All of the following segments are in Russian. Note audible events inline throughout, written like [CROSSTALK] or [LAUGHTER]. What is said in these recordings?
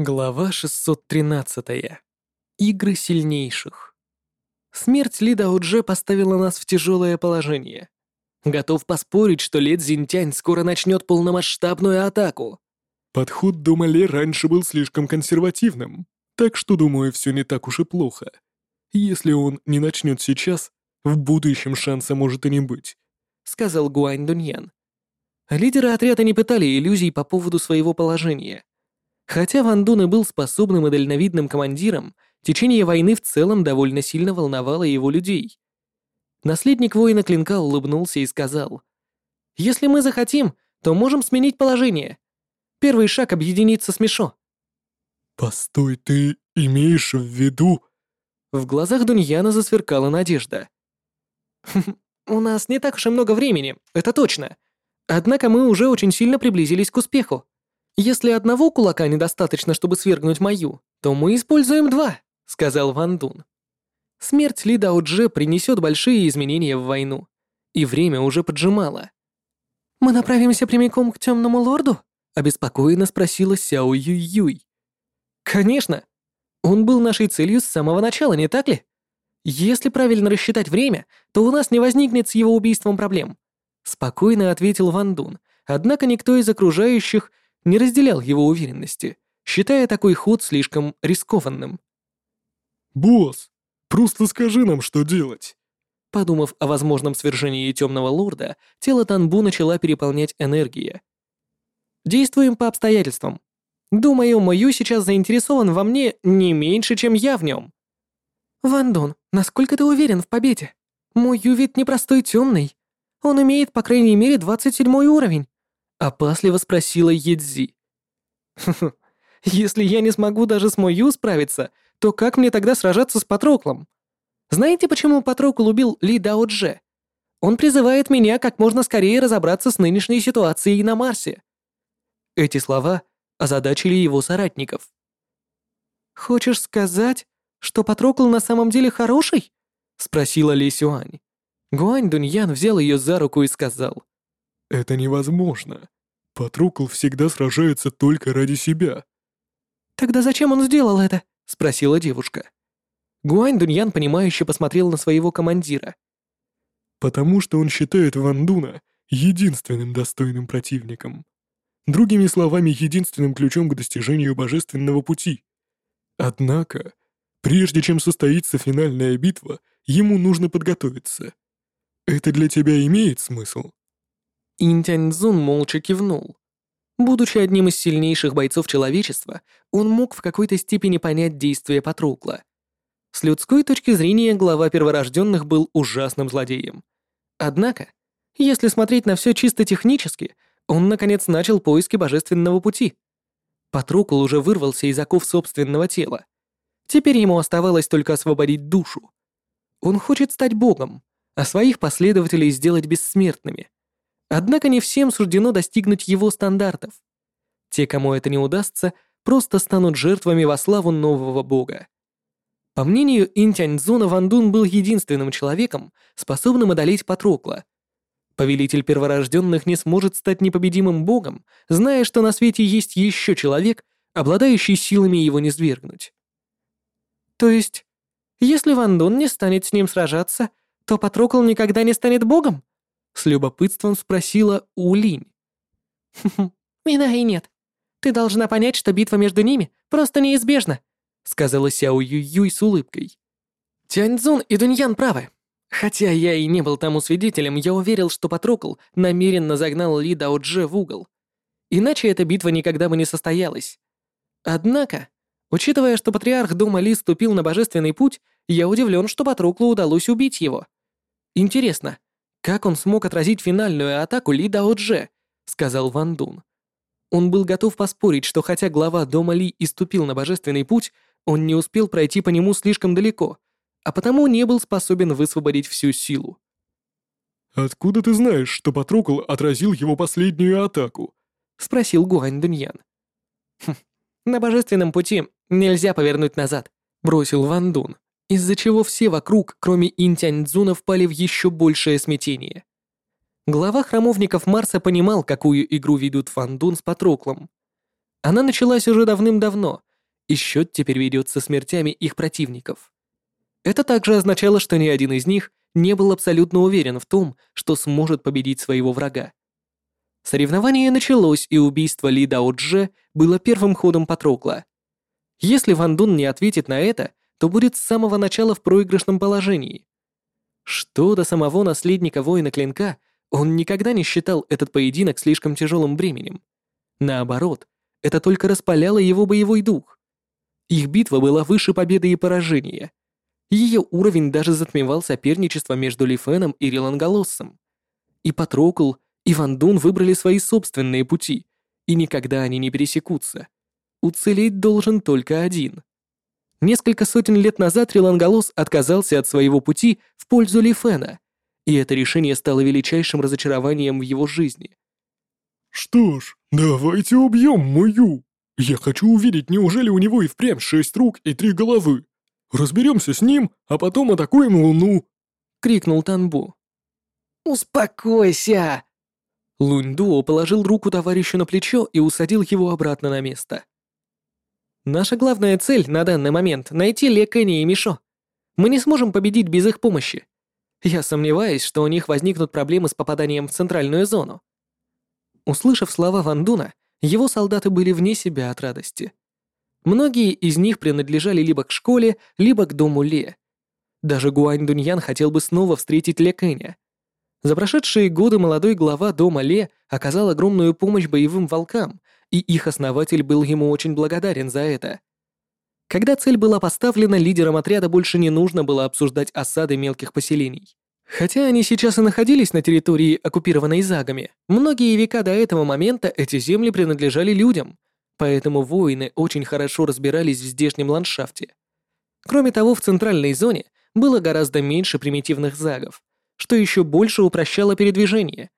Глава 613. Игры сильнейших. Смерть Ли Дао-Дже поставила нас в тяжелое положение. Готов поспорить, что Лет Зинтянь скоро начнет полномасштабную атаку. Подход Дома Ле раньше был слишком консервативным, так что, думаю, все не так уж и плохо. Если он не начнет сейчас, в будущем шанса может и не быть, сказал Гуань Дуньян. Лидеры отряда не пытали иллюзий по поводу своего положения. Хотя Ван Дун и был способным и дальновидным командиром, течение войны в целом довольно сильно волновало его людей. Наследник воина Клинка улыбнулся и сказал, «Если мы захотим, то можем сменить положение. Первый шаг — объединиться с Мишо». «Постой, ты имеешь в виду...» В глазах Дуньяна засверкала надежда. «У нас не так уж и много времени, это точно. Однако мы уже очень сильно приблизились к успеху. «Если одного кулака недостаточно, чтобы свергнуть мою, то мы используем два», — сказал Ван Дун. Смерть Ли Дао Дже принесет большие изменения в войну, и время уже поджимало. «Мы направимся прямиком к Темному Лорду?» — обеспокоенно спросила Сяо Юй Юй. «Конечно. Он был нашей целью с самого начала, не так ли? Если правильно рассчитать время, то у нас не возникнет с его убийством проблем», — спокойно ответил Ван Дун, однако никто из окружающих не разделял его уверенности, считая такой ход слишком рискованным. «Босс, просто скажи нам, что делать!» Подумав о возможном свержении Темного Лорда, тело Танбу начала переполнять энергия. «Действуем по обстоятельствам. Думаю, Мою сейчас заинтересован во мне не меньше, чем я в нем». «Ван Дон, насколько ты уверен в победе? Мою ведь непростой темный. Он имеет, по крайней мере, 27 уровень. Опасливо спросила Едзи. «Если я не смогу даже с Мою справиться, то как мне тогда сражаться с Патроклом? Знаете, почему Патрокл убил Ли Дао Дже? Он призывает меня как можно скорее разобраться с нынешней ситуацией на Марсе». Эти слова озадачили его соратников. «Хочешь сказать, что Патрокл на самом деле хороший?» — спросила Ли Сюань. Гуань Дуньян взял ее за руку и сказал. Это невозможно. Патрукл всегда сражается только ради себя. Тогда зачем он сделал это? спросила девушка. Гуань Дуньян понимающе посмотрел на своего командира. Потому что он считает Ван Дуна единственным достойным противником. Другими словами, единственным ключом к достижению божественного пути. Однако, прежде чем состоится финальная битва, ему нужно подготовиться. Это для тебя имеет смысл? Интяньцзун молча кивнул. Будучи одним из сильнейших бойцов человечества, он мог в какой-то степени понять действия Патрукла. С людской точки зрения глава перворожденных был ужасным злодеем. Однако, если смотреть на все чисто технически, он наконец начал поиски божественного пути. Патрукл уже вырвался из оков собственного тела. Теперь ему оставалось только освободить душу. Он хочет стать богом, а своих последователей сделать бессмертными. Однако не всем суждено достигнуть его стандартов. Те, кому это не удастся, просто станут жертвами во славу нового бога. По мнению Интяньцзуна, Ван Дун был единственным человеком, способным одолеть Патрокла. Повелитель перворожденных не сможет стать непобедимым богом, зная, что на свете есть еще человек, обладающий силами его низвергнуть. То есть, если Ван Дун не станет с ним сражаться, то Патрокл никогда не станет богом? С любопытством спросила Улинь. [LAUGHS] «Хм, «И нет. Ты должна понять, что битва между ними просто неизбежна», сказала Сяо Юй с улыбкой. Тяньцзун и Дуньян правы. Хотя я и не был тому свидетелем, я уверил, что Патрокл намеренно загнал Ли Дао Дже в угол. Иначе эта битва никогда бы не состоялась. Однако, учитывая, что патриарх дома Ли ступил на божественный путь, я удивлен, что Патроклу удалось убить его. Интересно, как он смог отразить финальную атаку Ли Дао Дже? сказал Ван Дун. Он был готов поспорить, что хотя глава дома Ли и ступил на божественный путь, он не успел пройти по нему слишком далеко, а потому не был способен высвободить всю силу. «Откуда ты знаешь, что Патрокл отразил его последнюю атаку?» — спросил Гуань Дуньян. «Хм, «На божественном пути нельзя повернуть назад», — бросил Ван Дун из-за чего все вокруг, кроме Интяньцзуна, впали в еще большее смятение. Глава храмовников Марса понимал, какую игру ведут Фан Дун с Патроклом. Она началась уже давным-давно, и счет теперь ведется смертями их противников. Это также означало, что ни один из них не был абсолютно уверен в том, что сможет победить своего врага. Соревнование началось, и убийство Ли Дао было первым ходом Патрокла. Если Ван Дун не ответит на это, то будет с самого начала в проигрышном положении. Что до самого наследника воина клинка, он никогда не считал этот поединок слишком тяжелым бременем. Наоборот, это только распаляло его боевой дух. Их битва была выше победы и поражения. Ее уровень даже затмевал соперничество между Ли Феном и Риланголоссом. И Патрокл, и Ван Дун выбрали свои собственные пути, и никогда они не пересекутся. Уцелеть должен только один. Несколько сотен лет назад Риланголос отказался от своего пути в пользу Ли Фена, и это решение стало величайшим разочарованием в его жизни. «Что ж, давайте убьем Мою. Я хочу увидеть, неужели у него и впрямь шесть рук и три головы. Разберемся с ним, а потом атакуем Луну!» — крикнул Танбу. «Успокойся!» Лунь Дуо положил руку товарищу на плечо и усадил его обратно на место. «Наша главная цель на данный момент — найти Ле Кенни и Мишо. Мы не сможем победить без их помощи. Я сомневаюсь, что у них возникнут проблемы с попаданием в центральную зону». Услышав слова Ван Дуна, его солдаты были вне себя от радости. Многие из них принадлежали либо к школе, либо к дому Ле. Даже Гуань Дуньян хотел бы снова встретить Ле Кэня. За прошедшие годы молодой глава дома Ле оказал огромную помощь боевым волкам, и их основатель был ему очень благодарен за это. Когда цель была поставлена, лидерам отряда больше не нужно было обсуждать осады мелких поселений. Хотя они сейчас и находились на территории, оккупированной Загами, многие века до этого момента эти земли принадлежали людям, поэтому воины очень хорошо разбирались в здешнем ландшафте. Кроме того, в центральной зоне было гораздо меньше примитивных загов, что еще больше упрощало передвижение.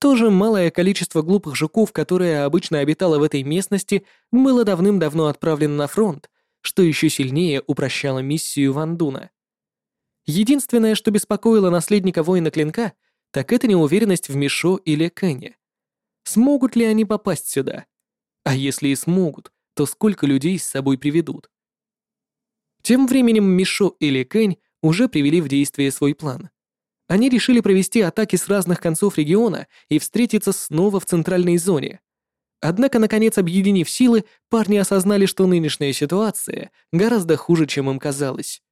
Тоже малое количество глупых жуков, которое обычно обитало в этой местности, было давным-давно отправлено на фронт, что еще сильнее упрощало миссию Вандуна. Единственное, что беспокоило наследника воина клинка, так это неуверенность в Мишо или Кэне. Смогут ли они попасть сюда? А если и смогут, то сколько людей с собой приведут? Тем временем Мишо или Кэнь уже привели в действие свой план. Они решили провести атаки с разных концов региона и встретиться снова в центральной зоне. Однако, наконец, объединив силы, парни осознали, что нынешняя ситуация гораздо хуже, чем им казалось.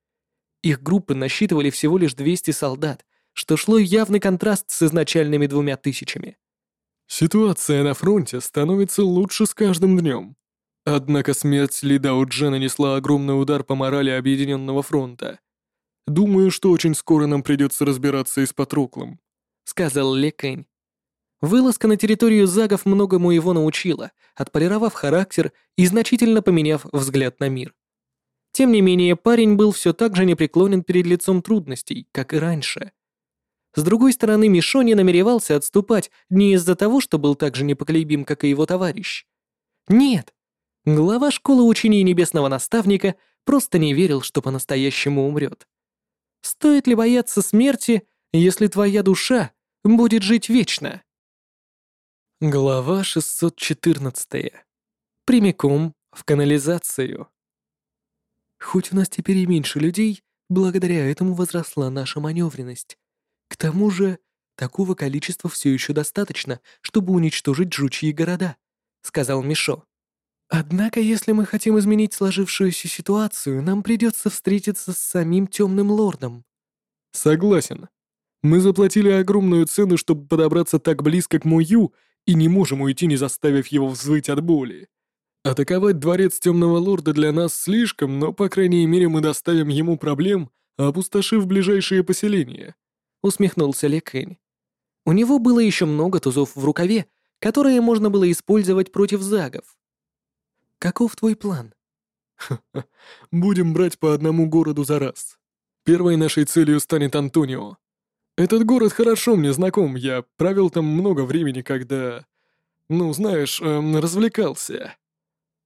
Их группы насчитывали всего лишь 200 солдат, что шло явный контраст с изначальными двумя тысячами. Ситуация на фронте становится лучше с каждым днем. Однако смерть Ли Дао Джи нанесла огромный удар по морали Объединенного фронта. Думаю, что очень скоро нам придется разбираться и с Патроклом», — сказал Ле Кэнь. Вылазка на территорию Загов многому его научила, отполировав характер и значительно поменяв взгляд на мир. Тем не менее, парень был все так же непреклонен перед лицом трудностей, как и раньше. С другой стороны, Мишо не намеревался отступать не из-за того, что был так же непоколебим, как и его товарищ. Нет, глава школы учений Небесного Наставника просто не верил, что по-настоящему умрет. Стоит ли бояться смерти, если твоя душа будет жить вечно? Глава 614. Прямиком в канализацию. Хоть у нас теперь и меньше людей, благодаря этому возросла наша маневренность. К тому же, такого количества все еще достаточно, чтобы уничтожить жучьи города, сказал Мишо. Однако, если мы хотим изменить сложившуюся ситуацию, нам придется встретиться с самим темным лордом. Согласен. Мы заплатили огромную цену, чтобы подобраться так близко к Мою, и не можем уйти, не заставив его взвыть от боли. Атаковать дворец темного лорда для нас слишком, но, по крайней мере, мы доставим ему проблем, опустошив ближайшие поселения. Усмехнулся Лекэнь. У него было еще много тузов в рукаве, которые можно было использовать против загов. Каков твой план? [LAUGHS] Будем брать по одному городу за раз. Первой нашей целью станет Антонио. Этот город хорошо мне знаком, я провел там много времени, когда... Ну, знаешь, эм, развлекался.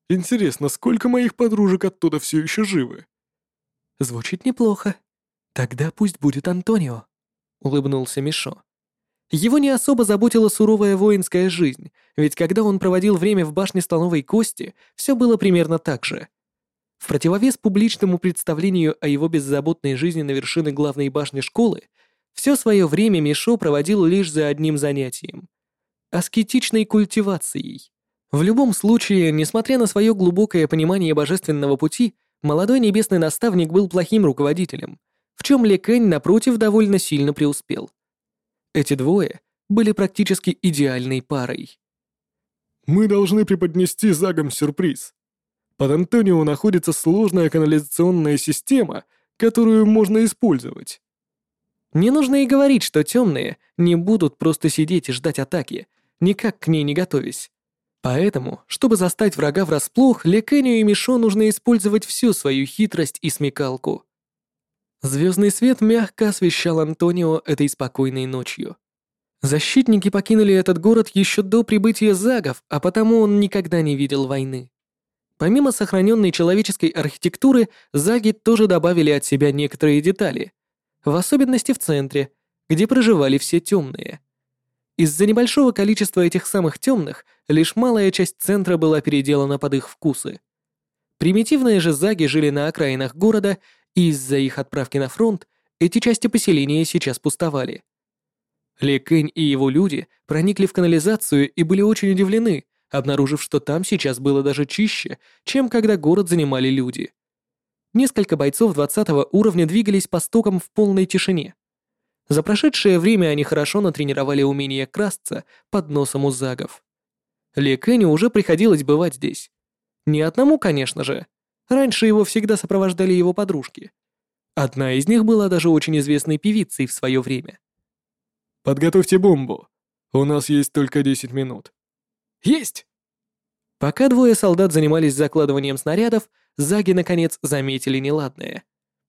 Интересно, сколько моих подружек оттуда все еще живы? Звучит неплохо. Тогда пусть будет Антонио, улыбнулся Мишо. Его не особо заботила суровая воинская жизнь, ведь когда он проводил время в башне Слоновой Кости, все было примерно так же. В противовес публичному представлению о его беззаботной жизни на вершине главной башни школы, все свое время Мишо проводил лишь за одним занятием — аскетичной культивацией. В любом случае, несмотря на свое глубокое понимание божественного пути, молодой небесный наставник был плохим руководителем, в чем Лекэнь, напротив, довольно сильно преуспел. Эти двое были практически идеальной парой. «Мы должны преподнести Загам сюрприз», под Антонио находится сложная канализационная система, которую можно использовать. Не нужно и говорить, что темные не будут просто сидеть и ждать атаки, никак к ней не готовясь. Поэтому, чтобы застать врага врасплох, Лекению и Мишо нужно использовать всю свою хитрость и смекалку. Звездный свет мягко освещал Антонио этой спокойной ночью. Защитники покинули этот город еще до прибытия загов, а потому он никогда не видел войны. Помимо сохраненной человеческой архитектуры, заги тоже добавили от себя некоторые детали, в особенности в центре, где проживали все темные. Из-за небольшого количества этих самых темных, лишь малая часть центра была переделана под их вкусы. Примитивные же заги жили на окраинах города, из-за их отправки на фронт эти части поселения сейчас пустовали. Ли Кэнь и его люди проникли в канализацию и были очень удивлены, обнаружив, что там сейчас было даже чище, чем когда город занимали люди. Несколько бойцов 20 уровня двигались по стокам в полной тишине. За прошедшее время они хорошо натренировали умение красться под носом у загов. Ли Кенни уже приходилось бывать здесь. Не одному, конечно же. Раньше его всегда сопровождали его подружки. Одна из них была даже очень известной певицей в свое время. «Подготовьте бомбу. У нас есть только 10 минут», «Есть!» Пока двое солдат занимались закладыванием снарядов, заги, наконец, заметили неладное.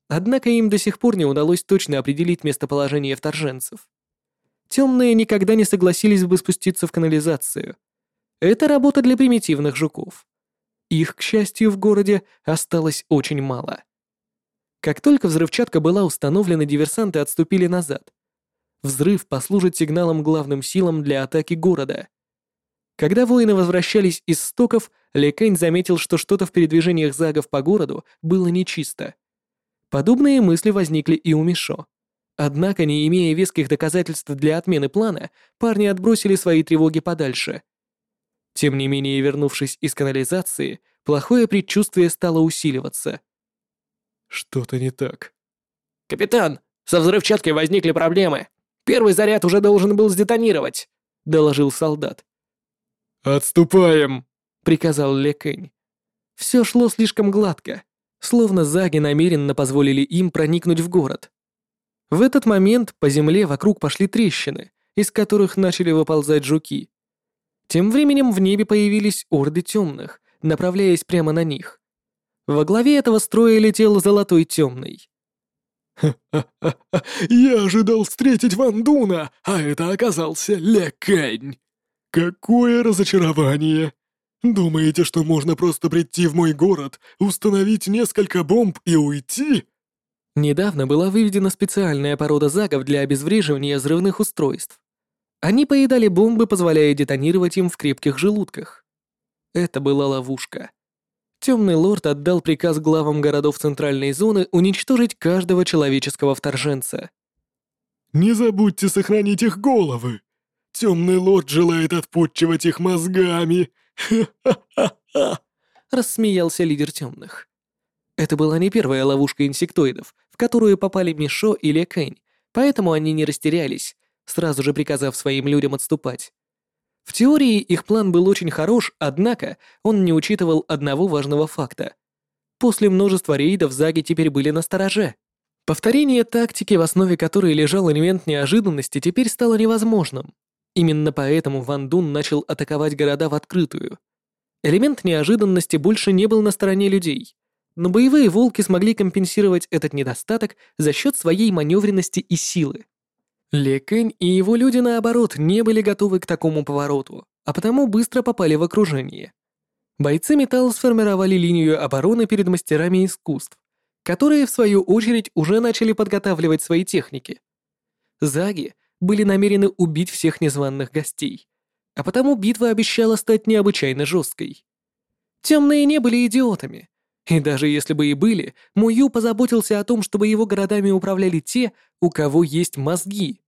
Однако им до сих пор не удалось точно определить местоположение вторженцев. Темные никогда не согласились бы спуститься в канализацию. Это работа для примитивных жуков. Их, к счастью, в городе осталось очень мало. Как только взрывчатка была установлена, диверсанты отступили назад. Взрыв послужит сигналом главным силам для атаки города. Когда воины возвращались из стоков, Лекэнь заметил, что что-то в передвижениях загов по городу было нечисто. Подобные мысли возникли и у Мишо. Однако, не имея веских доказательств для отмены плана, парни отбросили свои тревоги подальше. Тем не менее, вернувшись из канализации, плохое предчувствие стало усиливаться. Что-то не так. «Капитан, со взрывчаткой возникли проблемы. Первый заряд уже должен был сдетонировать», — доложил солдат. «Отступаем!» — приказал Лекэнь. Все шло слишком гладко, словно заги намеренно позволили им проникнуть в город. В этот момент по земле вокруг пошли трещины, из которых начали выползать жуки. Тем временем в небе появились орды темных, направляясь прямо на них. Во главе этого строя летел золотой темный. «Ха-ха-ха! [LAUGHS] Я ожидал встретить Ван Дуна, а это оказался Лекэнь!» «Какое разочарование! Думаете, что можно просто прийти в мой город, установить несколько бомб и уйти?» Недавно была выведена специальная порода загов для обезвреживания взрывных устройств. Они поедали бомбы, позволяя детонировать им в крепких желудках. Это была ловушка. Темный лорд отдал приказ главам городов центральной зоны уничтожить каждого человеческого вторженца. «Не забудьте сохранить их головы!» Темный лорд желает отпутчивать их мозгами. Ха-ха-ха-ха!» [LAUGHS] Рассмеялся лидер темных. Это была не первая ловушка инсектоидов, в которую попали Мишо или Кэнь, поэтому они не растерялись, сразу же приказав своим людям отступать. В теории их план был очень хорош, однако он не учитывал одного важного факта. После множества рейдов заги теперь были на стороже. Повторение тактики, в основе которой лежал элемент неожиданности, теперь стало невозможным. Именно поэтому Ван Дун начал атаковать города в открытую. Элемент неожиданности больше не был на стороне людей, но боевые волки смогли компенсировать этот недостаток за счет своей маневренности и силы. Ле Кэнь и его люди, наоборот, не были готовы к такому повороту, а потому быстро попали в окружение. Бойцы металла сформировали линию обороны перед мастерами искусств, которые, в свою очередь, уже начали подготавливать свои техники. Заги были намерены убить всех незваных гостей, а потому битва обещала стать необычайно жесткой. Темные не были идиотами. И даже если бы и были, Мую позаботился о том, чтобы его городами управляли те, у кого есть мозги.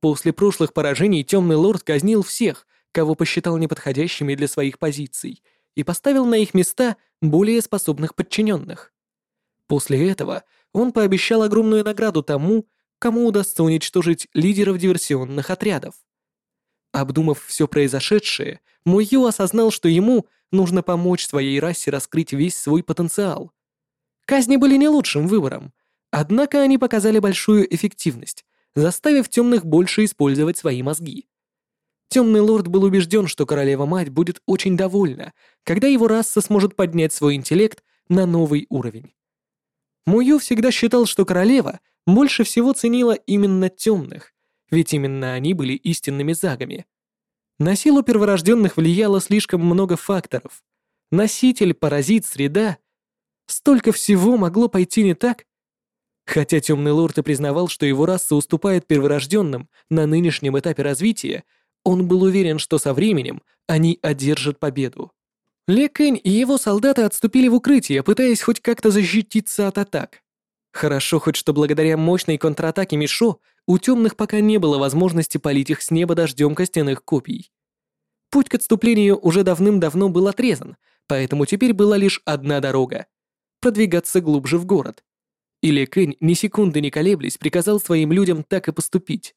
После прошлых поражений Темный Лорд казнил всех, кого посчитал неподходящими для своих позиций, и поставил на их места более способных подчиненных. После этого он пообещал огромную награду тому, кому удастся уничтожить лидеров диверсионных отрядов. Обдумав все произошедшее, Мую осознал, что ему нужно помочь своей расе раскрыть весь свой потенциал. Казни были не лучшим выбором, однако они показали большую эффективность, заставив темных больше использовать свои мозги. Темный лорд был убежден, что королева-мать будет очень довольна, когда его раса сможет поднять свой интеллект на новый уровень. Мую всегда считал, что королева больше всего ценила именно темных, ведь именно они были истинными загами. На силу перворожденных влияло слишком много факторов. Носитель, паразит, среда. Столько всего могло пойти не так. Хотя Темный Лорд и признавал, что его раса уступает перворожденным на нынешнем этапе развития, он был уверен, что со временем они одержат победу. Ле и его солдаты отступили в укрытие, пытаясь хоть как-то защититься от атак. Хорошо хоть что благодаря мощной контратаке Мишо у темных пока не было возможности полить их с неба дождем костяных копий. Путь к отступлению уже давным-давно был отрезан, поэтому теперь была лишь одна дорога — продвигаться глубже в город. Или Кэнь, ни секунды не колеблясь, приказал своим людям так и поступить.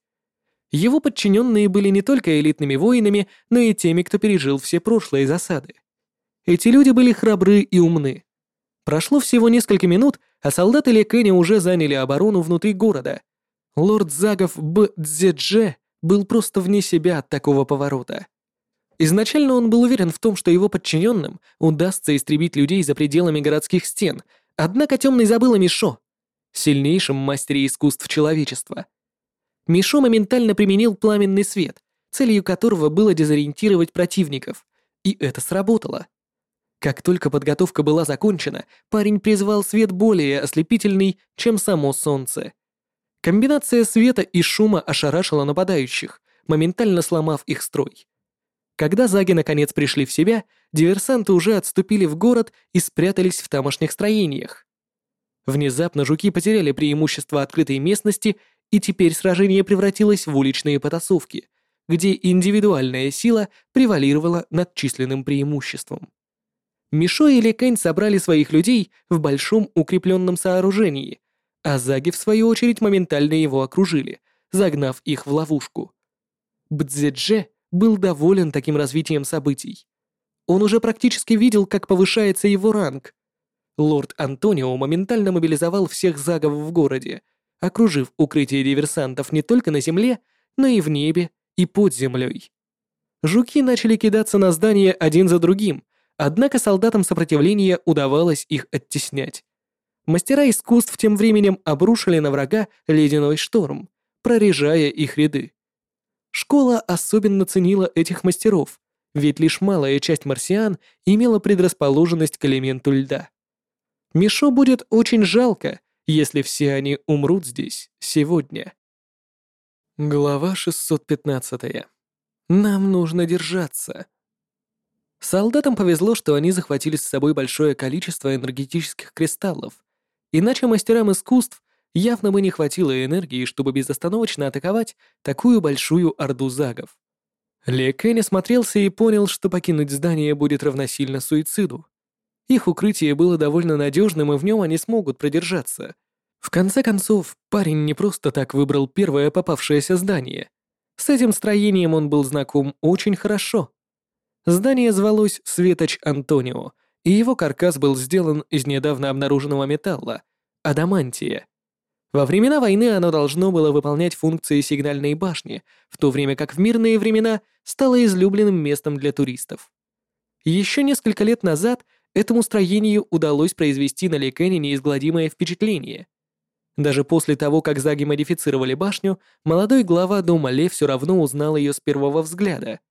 Его подчиненные были не только элитными воинами, но и теми, кто пережил все прошлые засады. Эти люди были храбры и умны. Прошло всего несколько минут, а солдаты Лекэня уже заняли оборону внутри города. Лорд Загов Б. Дзедже был просто вне себя от такого поворота. Изначально он был уверен в том, что его подчиненным удастся истребить людей за пределами городских стен, однако Темный забыл о Мишо, сильнейшем мастере искусств человечества. Мишо моментально применил пламенный свет, целью которого было дезориентировать противников, и это сработало. Как только подготовка была закончена, парень призвал свет более ослепительный, чем само солнце. Комбинация света и шума ошарашила нападающих, моментально сломав их строй. Когда заги наконец пришли в себя, диверсанты уже отступили в город и спрятались в тамошних строениях. Внезапно жуки потеряли преимущество открытой местности, и теперь сражение превратилось в уличные потасовки, где индивидуальная сила превалировала над численным преимуществом. Мишо и Лекэнь собрали своих людей в большом укрепленном сооружении, а заги, в свою очередь, моментально его окружили, загнав их в ловушку. Бдзедже был доволен таким развитием событий. Он уже практически видел, как повышается его ранг. Лорд Антонио моментально мобилизовал всех загов в городе, окружив укрытие диверсантов не только на земле, но и в небе и под землей. Жуки начали кидаться на здания один за другим, Однако солдатам сопротивления удавалось их оттеснять. Мастера искусств тем временем обрушили на врага ледяной шторм, прорежая их ряды. Школа особенно ценила этих мастеров, ведь лишь малая часть марсиан имела предрасположенность к элементу льда. Мишо будет очень жалко, если все они умрут здесь сегодня. Глава 615. Нам нужно держаться. Солдатам повезло, что они захватили с собой большое количество энергетических кристаллов, иначе мастерам искусств явно бы не хватило энергии, чтобы безостановочно атаковать такую большую орду загов. Ле Кэнни смотрелся и понял, что покинуть здание будет равносильно суициду. Их укрытие было довольно надежным, и в нем они смогут продержаться. В конце концов, парень не просто так выбрал первое попавшееся здание. С этим строением он был знаком очень хорошо. Здание звалось Светоч Антонио, и его каркас был сделан из недавно обнаруженного металла — адамантия. Во времена войны оно должно было выполнять функции сигнальной башни, в то время как в мирные времена стало излюбленным местом для туристов. Еще несколько лет назад этому строению удалось произвести на Ликене неизгладимое впечатление. Даже после того, как Заги модифицировали башню, молодой глава дома Ле все равно узнал ее с первого взгляда —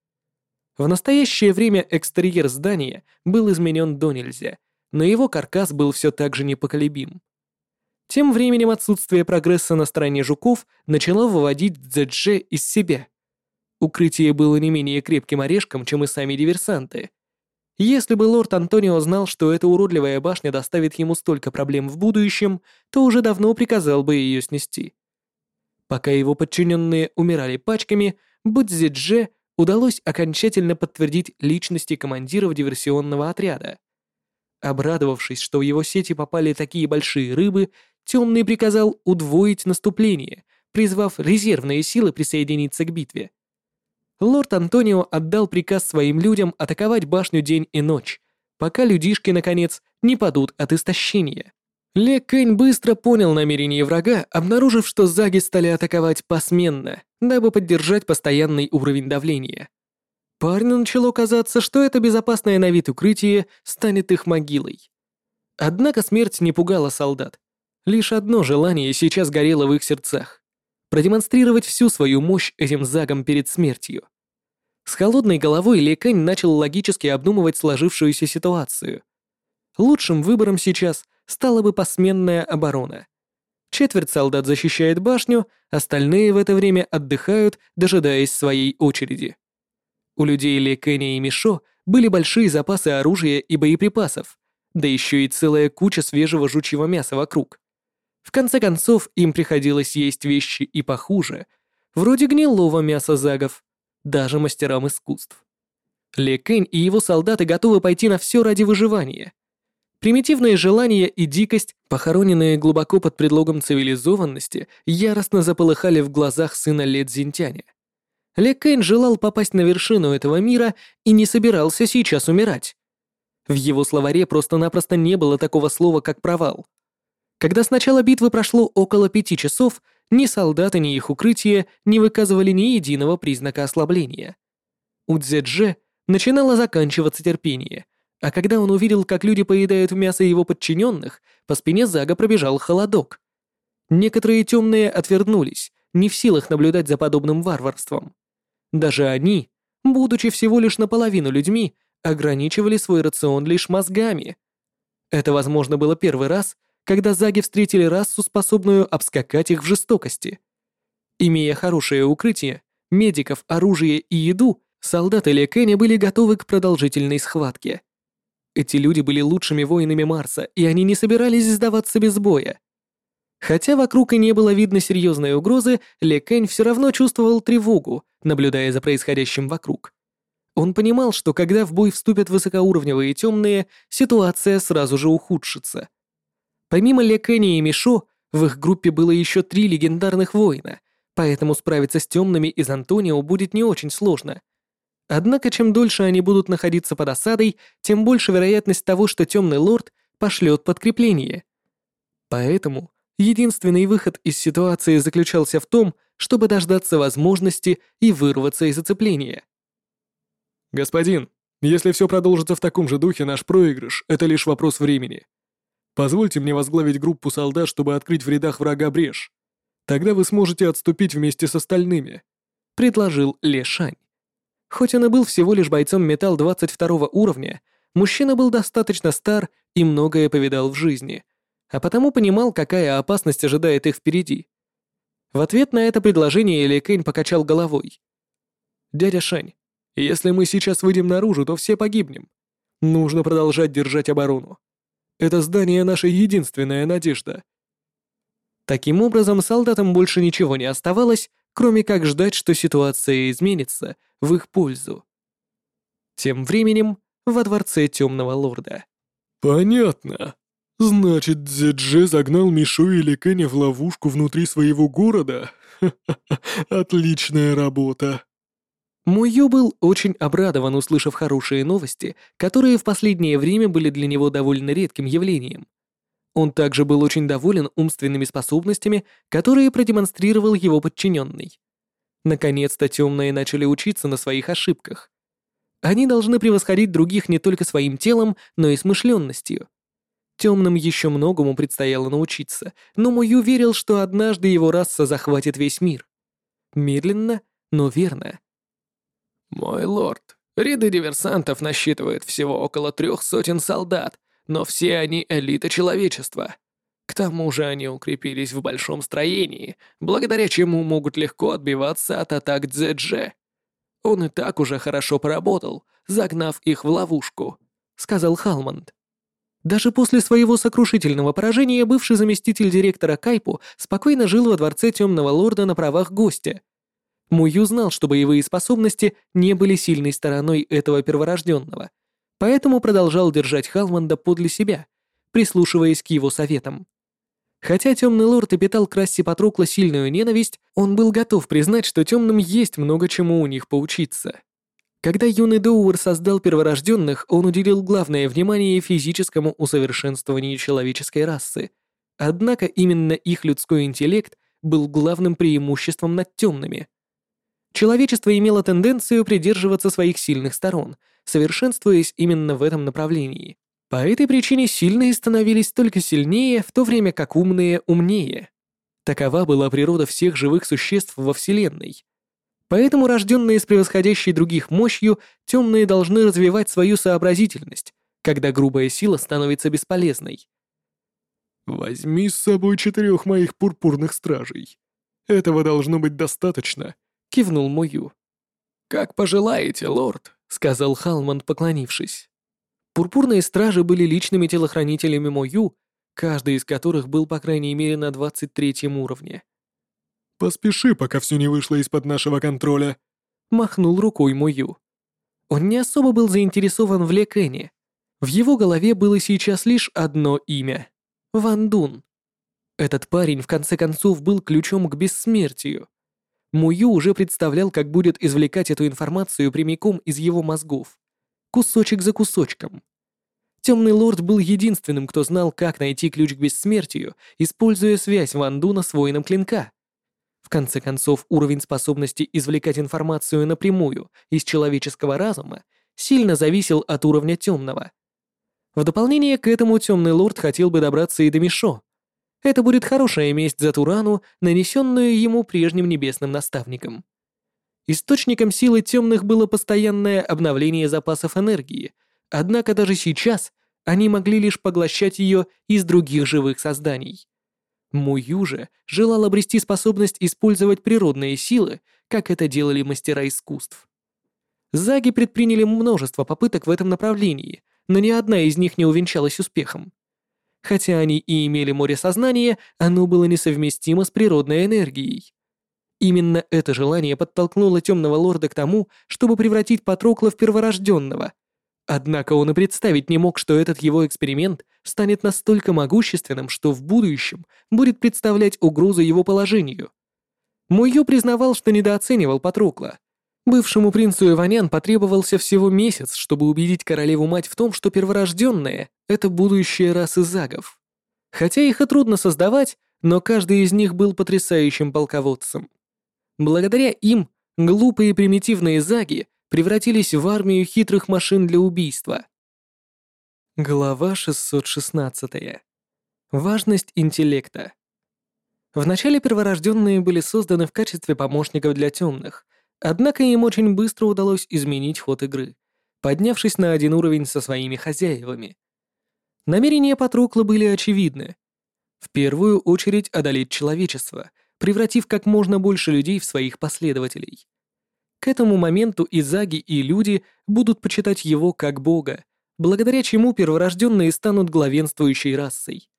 в настоящее время экстерьер здания был изменен до нельзя, но его каркас был все так же непоколебим. Тем временем отсутствие прогресса на стороне жуков начало выводить Дзэдже из себя. Укрытие было не менее крепким орешком, чем и сами диверсанты. Если бы лорд Антонио знал, что эта уродливая башня доставит ему столько проблем в будущем, то уже давно приказал бы ее снести. Пока его подчиненные умирали пачками, Будзидже удалось окончательно подтвердить личности командиров диверсионного отряда. Обрадовавшись, что в его сети попали такие большие рыбы, Темный приказал удвоить наступление, призвав резервные силы присоединиться к битве. Лорд Антонио отдал приказ своим людям атаковать башню день и ночь, пока людишки, наконец, не падут от истощения. Ле Кэнь быстро понял намерение врага, обнаружив, что заги стали атаковать посменно, дабы поддержать постоянный уровень давления. Парню начало казаться, что это безопасное на вид укрытие станет их могилой. Однако смерть не пугала солдат. Лишь одно желание сейчас горело в их сердцах — продемонстрировать всю свою мощь этим загом перед смертью. С холодной головой Ли Кэнь начал логически обдумывать сложившуюся ситуацию. Лучшим выбором сейчас стала бы посменная оборона. Четверть солдат защищает башню, остальные в это время отдыхают, дожидаясь своей очереди. У людей Ли Кэня и Мишо были большие запасы оружия и боеприпасов, да еще и целая куча свежего жучьего мяса вокруг. В конце концов, им приходилось есть вещи и похуже, вроде гнилого мяса загов, даже мастерам искусств. Ли Кэнь и его солдаты готовы пойти на все ради выживания. Примитивные желания и дикость, похороненные глубоко под предлогом цивилизованности, яростно заполыхали в глазах сына Ле Цзиньтяня. Ле Кэнь желал попасть на вершину этого мира и не собирался сейчас умирать. В его словаре просто-напросто не было такого слова, как провал. Когда с начала битвы прошло около пяти часов, ни солдаты, ни их укрытия не выказывали ни единого признака ослабления. У Цзэджэ начинало заканчиваться терпение, а когда он увидел, как люди поедают мясо его подчиненных, по спине Зага пробежал холодок. Некоторые темные отвернулись, не в силах наблюдать за подобным варварством. Даже они, будучи всего лишь наполовину людьми, ограничивали свой рацион лишь мозгами. Это, возможно, было первый раз, когда заги встретили расу, способную обскакать их в жестокости. Имея хорошее укрытие, медиков, оружие и еду, солдаты Лекэня были готовы к продолжительной схватке. Эти люди были лучшими воинами Марса, и они не собирались сдаваться без боя. Хотя вокруг и не было видно серьезной угрозы, Ле Кэнь все равно чувствовал тревогу, наблюдая за происходящим вокруг. Он понимал, что когда в бой вступят высокоуровневые темные, ситуация сразу же ухудшится. Помимо Ле Кэня и Мишо, в их группе было еще три легендарных воина, поэтому справиться с темными из Антонио будет не очень сложно — Однако, чем дольше они будут находиться под осадой, тем больше вероятность того, что Темный Лорд пошлет подкрепление. Поэтому единственный выход из ситуации заключался в том, чтобы дождаться возможности и вырваться из оцепления. «Господин, если все продолжится в таком же духе, наш проигрыш — это лишь вопрос времени. Позвольте мне возглавить группу солдат, чтобы открыть в рядах врага брешь. Тогда вы сможете отступить вместе с остальными», — предложил Ле Шань. Хоть он и был всего лишь бойцом металл 22 уровня, мужчина был достаточно стар и многое повидал в жизни, а потому понимал, какая опасность ожидает их впереди. В ответ на это предложение Ли Кэнь покачал головой. «Дядя Шань, если мы сейчас выйдем наружу, то все погибнем. Нужно продолжать держать оборону. Это здание наша единственная надежда». Таким образом, солдатам больше ничего не оставалось, кроме как ждать, что ситуация изменится в их пользу. Тем временем во дворце Темного Лорда. «Понятно. Значит, Дзедже загнал Мишу и Ликэня в ловушку внутри своего города? [LAUGHS] Отличная работа!» Муё был очень обрадован, услышав хорошие новости, которые в последнее время были для него довольно редким явлением. Он также был очень доволен умственными способностями, которые продемонстрировал его подчиненный. Наконец-то темные начали учиться на своих ошибках. Они должны превосходить других не только своим телом, но и смышленностью. Темным еще многому предстояло научиться, но Мую верил, что однажды его раса захватит весь мир. Медленно, но верно. «Мой лорд, ряды диверсантов насчитывают всего около трех сотен солдат, но все они элита человечества. К тому же они укрепились в большом строении, благодаря чему могут легко отбиваться от атак Дзэджэ. Он и так уже хорошо поработал, загнав их в ловушку. — сказал Халмонд. Даже после своего сокрушительного поражения бывший заместитель директора Кайпу спокойно жил во дворце Темного Лорда на правах гостя. Мую знал, что боевые способности не были сильной стороной этого перворожденного, поэтому продолжал держать Халмонда подле себя, прислушиваясь к его советам. Хотя Темный Лорд и питал к расе Патрокла сильную ненависть, он был готов признать, что Темным есть много чему у них поучиться. Когда юный Доуэр создал перворожденных, он уделил главное внимание физическому усовершенствованию человеческой расы. Однако именно их людской интеллект был главным преимуществом над темными. Человечество имело тенденцию придерживаться своих сильных сторон, совершенствуясь именно в этом направлении. По этой причине сильные становились только сильнее, в то время как умные — умнее. Такова была природа всех живых существ во Вселенной. Поэтому рожденные с превосходящей других мощью, темные должны развивать свою сообразительность, когда грубая сила становится бесполезной. «Возьми с собой четырех моих пурпурных стражей. Этого должно быть достаточно», — кивнул Мою. «Как пожелаете, лорд», — сказал Халманд, поклонившись. Пурпурные стражи были личными телохранителями Мою, каждый из которых был по крайней мере на 23 уровне. «Поспеши, пока все не вышло из-под нашего контроля», — махнул рукой Мою. Он не особо был заинтересован в Ле Кэне. В его голове было сейчас лишь одно имя — Ван Дун. Этот парень, в конце концов, был ключом к бессмертию. Мую уже представлял, как будет извлекать эту информацию прямиком из его мозгов, кусочек за кусочком. Темный лорд был единственным, кто знал, как найти ключ к бессмертию, используя связь Ван Дуна с воином клинка. В конце концов, уровень способности извлекать информацию напрямую из человеческого разума сильно зависел от уровня темного. В дополнение к этому темный лорд хотел бы добраться и до Мишо. Это будет хорошая месть за ту рану, нанесенную ему прежним небесным наставником. Источником силы темных было постоянное обновление запасов энергии, однако даже сейчас они могли лишь поглощать ее из других живых созданий. Мую же желал обрести способность использовать природные силы, как это делали мастера искусств. Заги предприняли множество попыток в этом направлении, но ни одна из них не увенчалась успехом. Хотя они и имели море сознания, оно было несовместимо с природной энергией. Именно это желание подтолкнуло Темного Лорда к тому, чтобы превратить Патрокла в перворожденного, Однако он и представить не мог, что этот его эксперимент станет настолько могущественным, что в будущем будет представлять угрозу его положению. Мойо признавал, что недооценивал Патрокла. Бывшему принцу Иванян потребовался всего месяц, чтобы убедить королеву-мать в том, что перворожденные — это будущее расы загов. Хотя их и трудно создавать, но каждый из них был потрясающим полководцем. Благодаря им глупые примитивные заги превратились в армию хитрых машин для убийства. Глава 616. Важность интеллекта. Вначале перворожденные были созданы в качестве помощников для темных, однако им очень быстро удалось изменить ход игры, поднявшись на один уровень со своими хозяевами. Намерения Патрукла были очевидны. В первую очередь одолеть человечество, превратив как можно больше людей в своих последователей. К этому моменту и заги, и люди будут почитать его как бога, благодаря чему перворожденные станут главенствующей расой.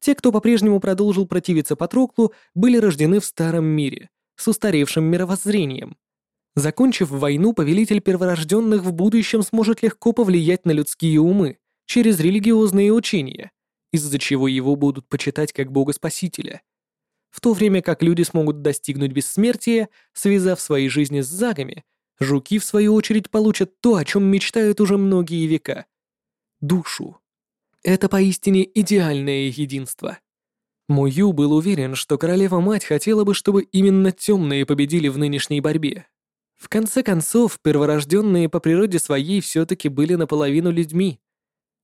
Те, кто по-прежнему продолжил противиться Патроклу, были рождены в старом мире, с устаревшим мировоззрением. Закончив войну, повелитель перворожденных в будущем сможет легко повлиять на людские умы через религиозные учения, из-за чего его будут почитать как бога-спасителя в то время как люди смогут достигнуть бессмертия, связав свои жизни с загами, жуки, в свою очередь, получат то, о чем мечтают уже многие века — душу. Это поистине идеальное единство. Мою был уверен, что королева-мать хотела бы, чтобы именно темные победили в нынешней борьбе. В конце концов, перворожденные по природе своей все-таки были наполовину людьми.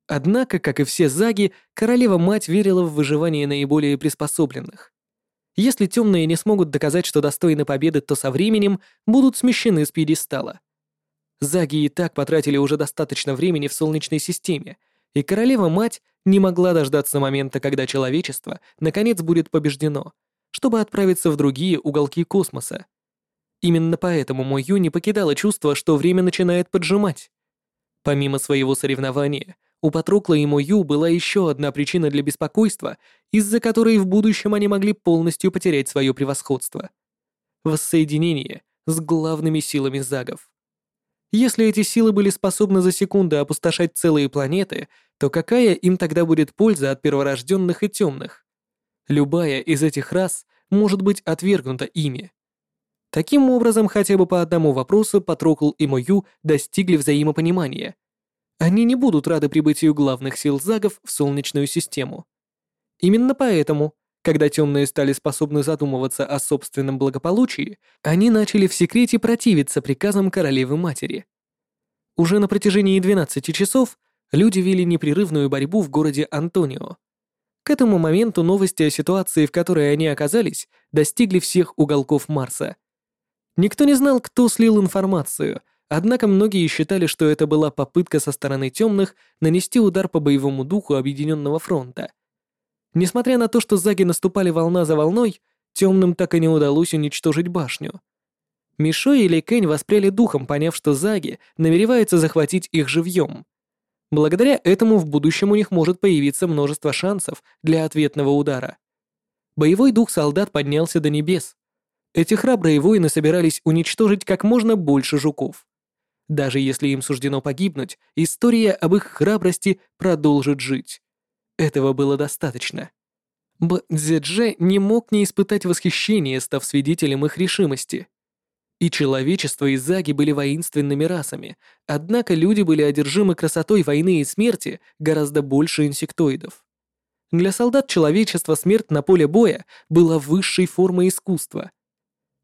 Однако, как и все заги, королева-мать верила в выживание наиболее приспособленных. Если темные не смогут доказать, что достойны победы, то со временем будут смещены с пьедестала. Заги и так потратили уже достаточно времени в Солнечной системе, и королева-мать не могла дождаться момента, когда человечество наконец будет побеждено, чтобы отправиться в другие уголки космоса. Именно поэтому мой Ю не покидало чувство, что время начинает поджимать. Помимо своего соревнования, у Патрокла и Мою была еще одна причина для беспокойства, из-за которой в будущем они могли полностью потерять свое превосходство. Воссоединение с главными силами загов. Если эти силы были способны за секунду опустошать целые планеты, то какая им тогда будет польза от перворожденных и темных? Любая из этих рас может быть отвергнута ими. Таким образом, хотя бы по одному вопросу Патрокл и Мою достигли взаимопонимания. Они не будут рады прибытию главных сил загов в Солнечную систему. Именно поэтому, когда темные стали способны задумываться о собственном благополучии, они начали в секрете противиться приказам королевы-матери. Уже на протяжении 12 часов люди вели непрерывную борьбу в городе Антонио. К этому моменту новости о ситуации, в которой они оказались, достигли всех уголков Марса. Никто не знал, кто слил информацию, однако многие считали, что это была попытка со стороны темных нанести удар по боевому духу Объединенного фронта — Несмотря на то, что заги наступали волна за волной, темным так и не удалось уничтожить башню. Мишо и Лейкэнь воспряли духом, поняв, что заги намереваются захватить их живьем. Благодаря этому в будущем у них может появиться множество шансов для ответного удара. Боевой дух солдат поднялся до небес. Эти храбрые воины собирались уничтожить как можно больше жуков. Даже если им суждено погибнуть, история об их храбрости продолжит жить. Этого было достаточно. Б-Дзедже не мог не испытать восхищения, став свидетелем их решимости. И человечество и заги были воинственными расами, однако люди были одержимы красотой войны и смерти гораздо больше инсектоидов. Для солдат человечества смерть на поле боя была высшей формой искусства.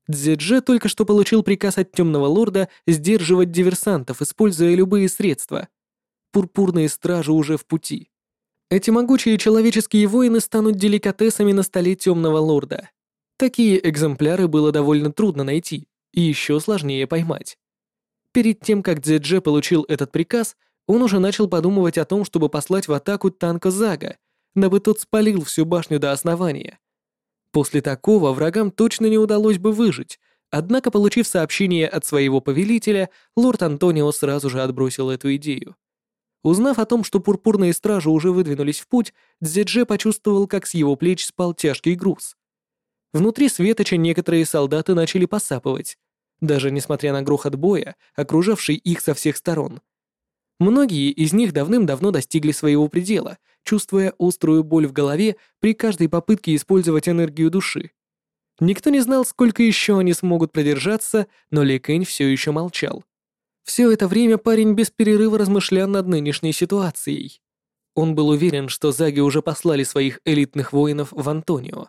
Дзедже только что получил приказ от Темного Лорда сдерживать диверсантов, используя любые средства. Пурпурные стражи уже в пути. Эти могучие человеческие воины станут деликатесами на столе Темного Лорда. Такие экземпляры было довольно трудно найти и еще сложнее поймать. Перед тем, как Дзедже получил этот приказ, он уже начал подумывать о том, чтобы послать в атаку танка Зага, дабы тот спалил всю башню до основания. После такого врагам точно не удалось бы выжить, однако, получив сообщение от своего повелителя, лорд Антонио сразу же отбросил эту идею. Узнав о том, что пурпурные стражи уже выдвинулись в путь, Дзедже почувствовал, как с его плеч спал тяжкий груз. Внутри светоча некоторые солдаты начали посапывать, даже несмотря на грохот боя, окружавший их со всех сторон. Многие из них давным-давно достигли своего предела, чувствуя острую боль в голове при каждой попытке использовать энергию души. Никто не знал, сколько еще они смогут продержаться, но Ли Кэнь все еще молчал. Все это время парень без перерыва размышлял над нынешней ситуацией. Он был уверен, что заги уже послали своих элитных воинов в Антонио.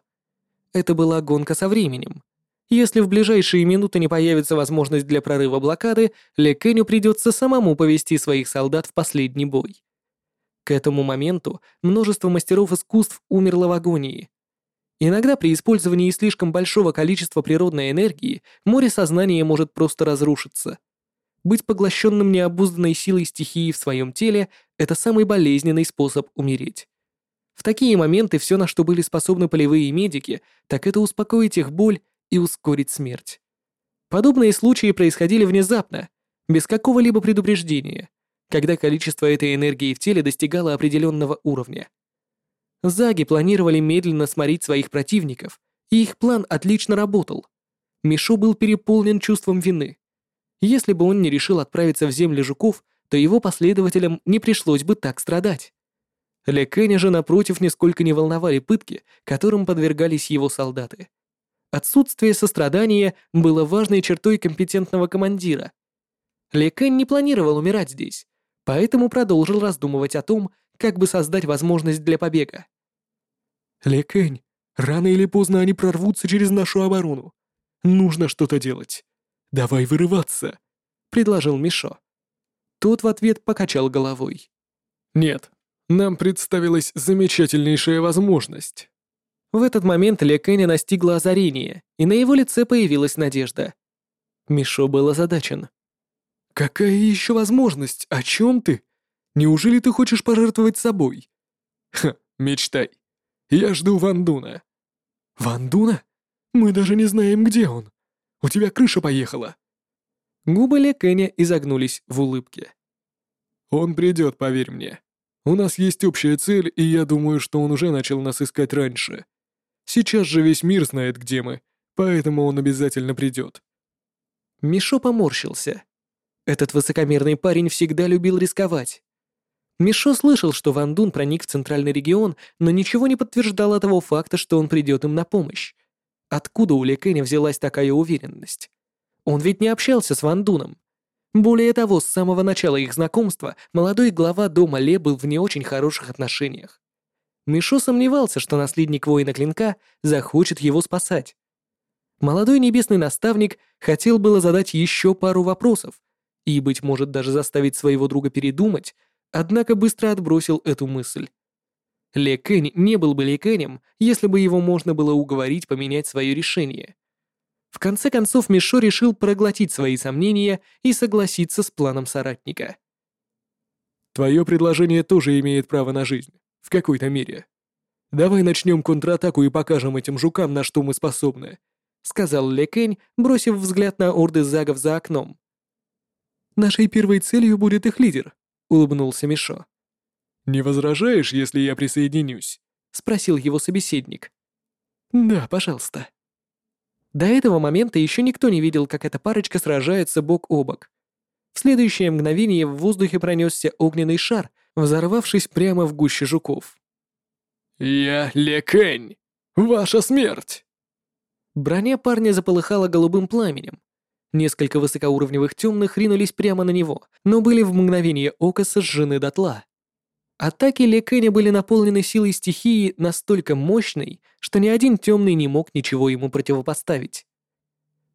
Это была гонка со временем. Если в ближайшие минуты не появится возможность для прорыва блокады, Лекеню придется самому повести своих солдат в последний бой. К этому моменту множество мастеров искусств умерло в агонии. Иногда при использовании слишком большого количества природной энергии море сознания может просто разрушиться — быть поглощенным необузданной силой стихии в своем теле — это самый болезненный способ умереть. В такие моменты все, на что были способны полевые медики, так это успокоить их боль и ускорить смерть. Подобные случаи происходили внезапно, без какого-либо предупреждения, когда количество этой энергии в теле достигало определенного уровня. Заги планировали медленно сморить своих противников, и их план отлично работал. Мишу был переполнен чувством вины. Если бы он не решил отправиться в земли жуков, то его последователям не пришлось бы так страдать. Лекэня же, напротив, нисколько не волновали пытки, которым подвергались его солдаты. Отсутствие сострадания было важной чертой компетентного командира. Лекэнь не планировал умирать здесь, поэтому продолжил раздумывать о том, как бы создать возможность для побега. «Лекэнь, рано или поздно они прорвутся через нашу оборону. Нужно что-то делать. «Давай вырываться», — предложил Мишо. Тот в ответ покачал головой. «Нет, нам представилась замечательнейшая возможность». В этот момент Ле Кэня настигла озарение, и на его лице появилась надежда. Мишо был озадачен. «Какая еще возможность? О чем ты? Неужели ты хочешь пожертвовать собой?» «Ха, мечтай. Я жду Вандуна». «Вандуна? Мы даже не знаем, где он». У тебя крыша поехала!» Губы Лекэня изогнулись в улыбке. Он придет, поверь мне. У нас есть общая цель, и я думаю, что он уже начал нас искать раньше. Сейчас же весь мир знает, где мы, поэтому он обязательно придет. Мишо поморщился. Этот высокомерный парень всегда любил рисковать. Мишо слышал, что Ван Дун проник в центральный регион, но ничего не подтверждало того факта, что он придет им на помощь. Откуда у Ли Кэня взялась такая уверенность? Он ведь не общался с Ван Дуном. Более того, с самого начала их знакомства молодой глава дома Ле был в не очень хороших отношениях. Мишо сомневался, что наследник воина клинка захочет его спасать. Молодой небесный наставник хотел было задать еще пару вопросов и, быть может, даже заставить своего друга передумать, однако быстро отбросил эту мысль. Ле Кэнь не был бы Ле Кэнем, если бы его можно было уговорить поменять свое решение. В конце концов, Мишо решил проглотить свои сомнения и согласиться с планом соратника. «Твое предложение тоже имеет право на жизнь, в какой-то мере. Давай начнем контратаку и покажем этим жукам, на что мы способны», сказал Ле Кэнь, бросив взгляд на орды загов за окном. «Нашей первой целью будет их лидер», — улыбнулся Мишо. «Не возражаешь, если я присоединюсь?» — спросил его собеседник. «Да, пожалуйста». До этого момента еще никто не видел, как эта парочка сражается бок о бок. В следующее мгновение в воздухе пронесся огненный шар, взорвавшись прямо в гуще жуков. «Я Лекэнь! Ваша смерть!» Броня парня заполыхала голубым пламенем. Несколько высокоуровневых темных ринулись прямо на него, но были в мгновение ока сожжены дотла. Атаки Лекэня были наполнены силой стихии настолько мощной, что ни один темный не мог ничего ему противопоставить.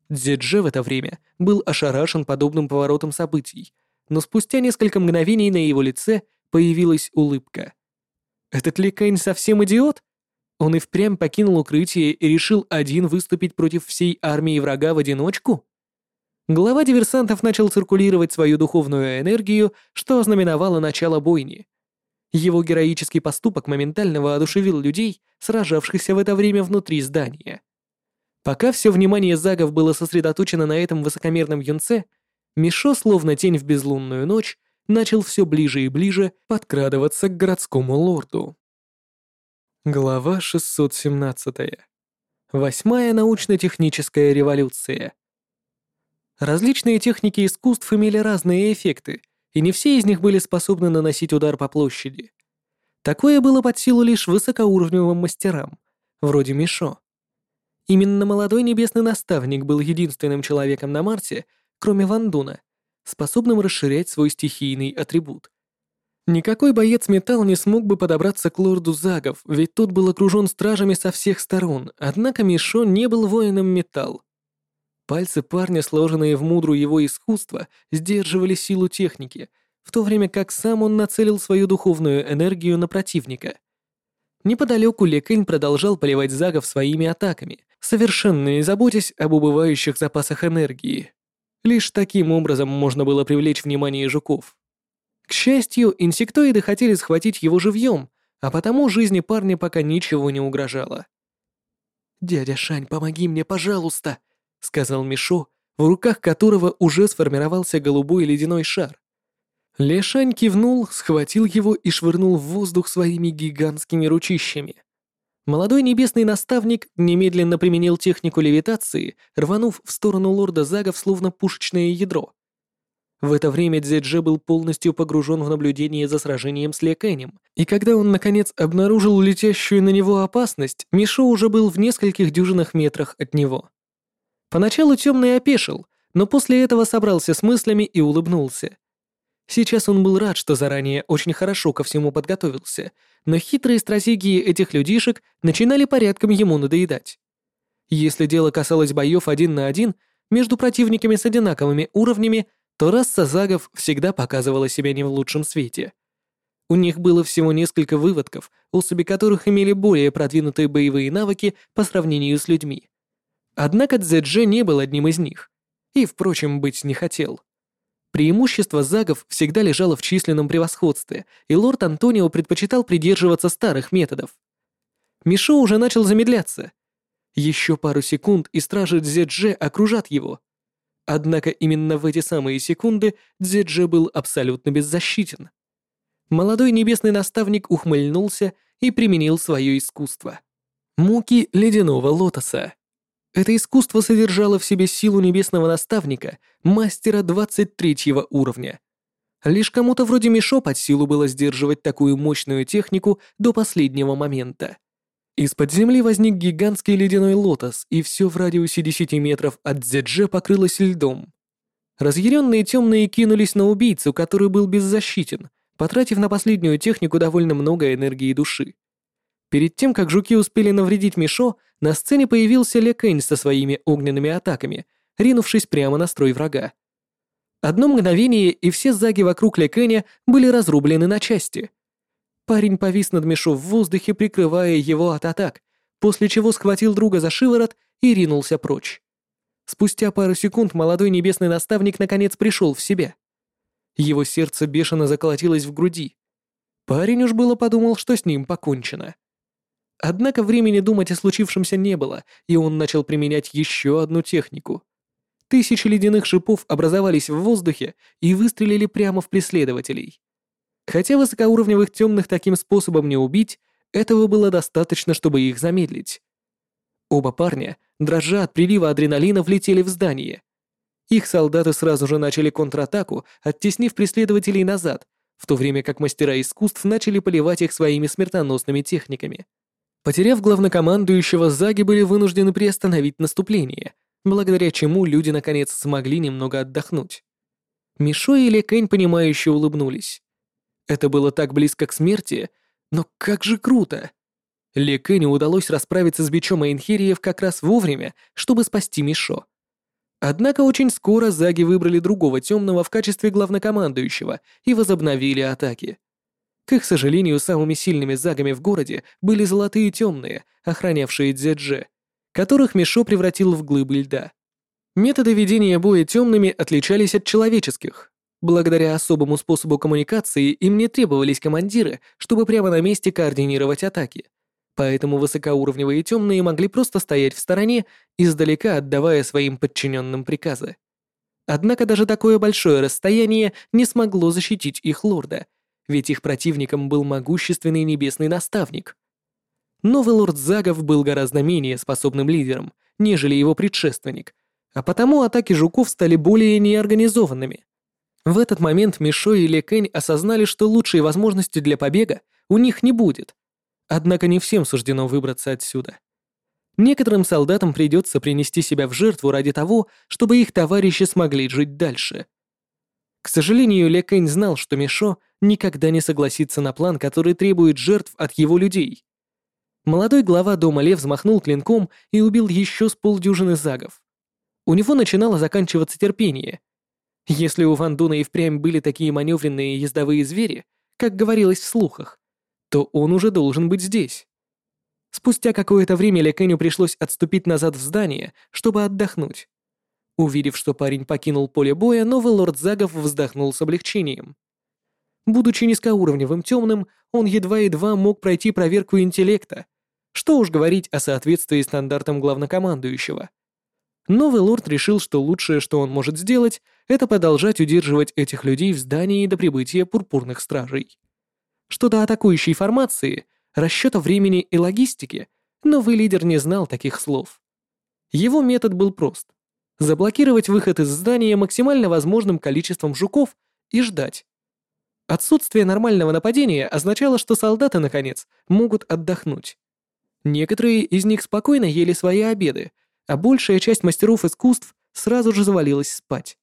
Дзедже в это время был ошарашен подобным поворотом событий, но спустя несколько мгновений на его лице появилась улыбка. Этот Лекэнь совсем идиот? Он и впрямь покинул укрытие и решил один выступить против всей армии врага в одиночку? Глава диверсантов начал циркулировать свою духовную энергию, что ознаменовало начало бойни — его героический поступок моментально воодушевил людей, сражавшихся в это время внутри здания. Пока все внимание загов было сосредоточено на этом высокомерном юнце, Мишо, словно тень в безлунную ночь, начал все ближе и ближе подкрадываться к городскому лорду. Глава 617. Восьмая научно-техническая революция. Различные техники искусств имели разные эффекты, и не все из них были способны наносить удар по площади. Такое было под силу лишь высокоуровневым мастерам, вроде Мишо. Именно молодой небесный наставник был единственным человеком на Марсе, кроме Вандуна, способным расширять свой стихийный атрибут. Никакой боец металл не смог бы подобраться к лорду Загов, ведь тот был окружен стражами со всех сторон, однако Мишо не был воином металл. Пальцы парня, сложенные в мудру его искусства, сдерживали силу техники, в то время как сам он нацелил свою духовную энергию на противника. Неподалеку Лекэнь продолжал поливать Загов своими атаками, совершенно не заботясь об убывающих запасах энергии. Лишь таким образом можно было привлечь внимание жуков. К счастью, инсектоиды хотели схватить его живьем, а потому жизни парня пока ничего не угрожало. «Дядя Шань, помоги мне, пожалуйста!» — сказал Мишо, в руках которого уже сформировался голубой ледяной шар. Лешань кивнул, схватил его и швырнул в воздух своими гигантскими ручищами. Молодой небесный наставник немедленно применил технику левитации, рванув в сторону лорда Загов словно пушечное ядро. В это время Дзедже был полностью погружен в наблюдение за сражением с Лекэнем, и когда он, наконец, обнаружил летящую на него опасность, Мишо уже был в нескольких дюжинах метрах от него. Поначалу темный опешил, но после этого собрался с мыслями и улыбнулся. Сейчас он был рад, что заранее очень хорошо ко всему подготовился, но хитрые стратегии этих людишек начинали порядком ему надоедать. Если дело касалось боев один на один между противниками с одинаковыми уровнями, то раса загов всегда показывала себя не в лучшем свете. У них было всего несколько выводков, особи которых имели более продвинутые боевые навыки по сравнению с людьми. Однако Цзэджэ не был одним из них. И, впрочем, быть не хотел. Преимущество загов всегда лежало в численном превосходстве, и лорд Антонио предпочитал придерживаться старых методов. Мишо уже начал замедляться. Еще пару секунд, и стражи Дзедже окружат его. Однако именно в эти самые секунды Дзедже был абсолютно беззащитен. Молодой небесный наставник ухмыльнулся и применил свое искусство. Муки ледяного лотоса. Это искусство содержало в себе силу небесного наставника, мастера 23 уровня. Лишь кому-то вроде Мишо под силу было сдерживать такую мощную технику до последнего момента. Из-под земли возник гигантский ледяной лотос, и все в радиусе 10 метров от Дзедже покрылось льдом. Разъяренные темные кинулись на убийцу, который был беззащитен, потратив на последнюю технику довольно много энергии души. Перед тем, как жуки успели навредить Мишо, на сцене появился Ле Кэнь со своими огненными атаками, ринувшись прямо на строй врага. Одно мгновение, и все заги вокруг Ле Кэня были разрублены на части. Парень повис над Мишо в воздухе, прикрывая его от атак, после чего схватил друга за шиворот и ринулся прочь. Спустя пару секунд молодой небесный наставник наконец пришел в себя. Его сердце бешено заколотилось в груди. Парень уж было подумал, что с ним покончено. Однако времени думать о случившемся не было, и он начал применять еще одну технику. Тысячи ледяных шипов образовались в воздухе и выстрелили прямо в преследователей. Хотя высокоуровневых темных таким способом не убить, этого было достаточно, чтобы их замедлить. Оба парня, дрожа от прилива адреналина, влетели в здание. Их солдаты сразу же начали контратаку, оттеснив преследователей назад, в то время как мастера искусств начали поливать их своими смертоносными техниками. Потеряв главнокомандующего, Заги были вынуждены приостановить наступление, благодаря чему люди наконец смогли немного отдохнуть. Мишо и Лекэнь понимающе улыбнулись. Это было так близко к смерти, но как же круто! Лекэню удалось расправиться с бичом Айнхириев как раз вовремя, чтобы спасти Мишо. Однако очень скоро Заги выбрали другого темного в качестве главнокомандующего и возобновили атаки. К их сожалению, самыми сильными загами в городе были золотые темные, охранявшие Дзядже, которых Мишо превратил в глыбы льда. Методы ведения боя темными отличались от человеческих. Благодаря особому способу коммуникации им не требовались командиры, чтобы прямо на месте координировать атаки. Поэтому высокоуровневые темные могли просто стоять в стороне, издалека отдавая своим подчиненным приказы. Однако даже такое большое расстояние не смогло защитить их лорда — ведь их противником был могущественный небесный наставник. Новый лорд Загов был гораздо менее способным лидером, нежели его предшественник, а потому атаки жуков стали более неорганизованными. В этот момент Мишо и Лекэнь осознали, что лучшей возможности для побега у них не будет. Однако не всем суждено выбраться отсюда. Некоторым солдатам придется принести себя в жертву ради того, чтобы их товарищи смогли жить дальше. К сожалению, Ле Кэнь знал, что Мишо никогда не согласится на план, который требует жертв от его людей. Молодой глава дома Лев взмахнул клинком и убил еще с полдюжины загов. У него начинало заканчиваться терпение. Если у Ван Дуна и впрямь были такие маневренные ездовые звери, как говорилось в слухах, то он уже должен быть здесь. Спустя какое-то время Лекеню пришлось отступить назад в здание, чтобы отдохнуть. Увидев, что парень покинул поле боя, новый лорд Загов вздохнул с облегчением. Будучи низкоуровневым темным, он едва-едва мог пройти проверку интеллекта. Что уж говорить о соответствии стандартам главнокомандующего. Новый лорд решил, что лучшее, что он может сделать, это продолжать удерживать этих людей в здании до прибытия пурпурных стражей. Что до атакующей формации, расчета времени и логистики, новый лидер не знал таких слов. Его метод был прост заблокировать выход из здания максимально возможным количеством жуков и ждать. Отсутствие нормального нападения означало, что солдаты, наконец, могут отдохнуть. Некоторые из них спокойно ели свои обеды, а большая часть мастеров искусств сразу же завалилась спать.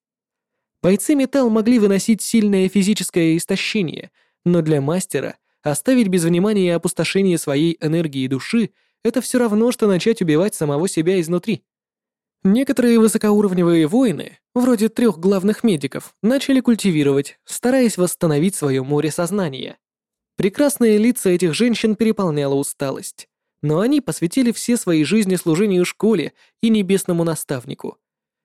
Бойцы металл могли выносить сильное физическое истощение, но для мастера оставить без внимания опустошение своей энергии души — это все равно, что начать убивать самого себя изнутри. Некоторые высокоуровневые воины, вроде трех главных медиков, начали культивировать, стараясь восстановить свое море сознания. Прекрасные лица этих женщин переполняла усталость, но они посвятили все свои жизни служению школе и небесному наставнику,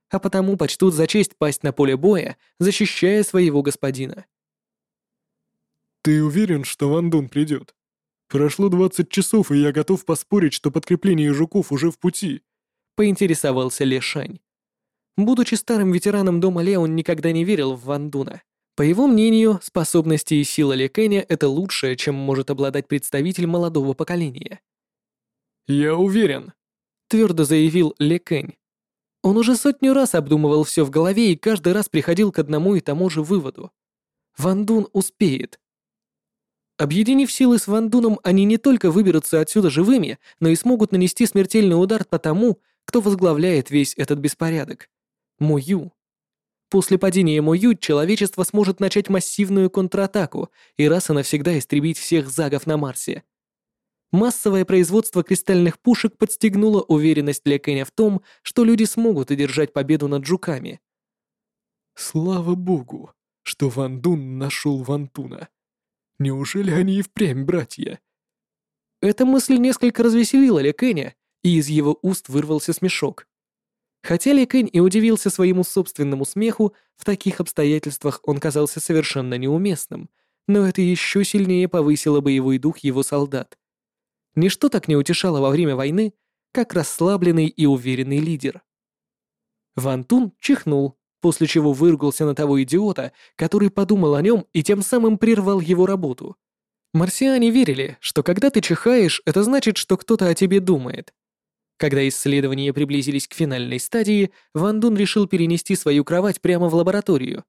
а потому почтут за честь пасть на поле боя, защищая своего господина. «Ты уверен, что Ван Дун придет? Прошло 20 часов, и я готов поспорить, что подкрепление жуков уже в пути», поинтересовался Лешань. Будучи старым ветераном дома Ле, он никогда не верил в Ван Дуна. По его мнению, способности и сила Ли Кэня — это лучшее, чем может обладать представитель молодого поколения. «Я уверен», — твердо заявил Ли Кэнь. Он уже сотню раз обдумывал все в голове и каждый раз приходил к одному и тому же выводу. Ван Дун успеет. Объединив силы с Ван Дуном, они не только выберутся отсюда живыми, но и смогут нанести смертельный удар по тому, кто возглавляет весь этот беспорядок. Мою. После падения Мою человечество сможет начать массивную контратаку и раз и навсегда истребить всех загов на Марсе. Массовое производство кристальных пушек подстегнуло уверенность для Кэня в том, что люди смогут одержать победу над жуками. «Слава богу, что Ван Дун нашел Вантуна. Неужели они и впрямь братья?» Эта мысль несколько развеселила Ли Кэня, и из его уст вырвался смешок. Хотя Ли Кэнь и удивился своему собственному смеху, в таких обстоятельствах он казался совершенно неуместным, но это еще сильнее повысило боевой дух его солдат. Ничто так не утешало во время войны, как расслабленный и уверенный лидер. Ван Тун чихнул, после чего выругался на того идиота, который подумал о нем и тем самым прервал его работу. Марсиане верили, что когда ты чихаешь, это значит, что кто-то о тебе думает. Когда исследования приблизились к финальной стадии, Ван Дун решил перенести свою кровать прямо в лабораторию,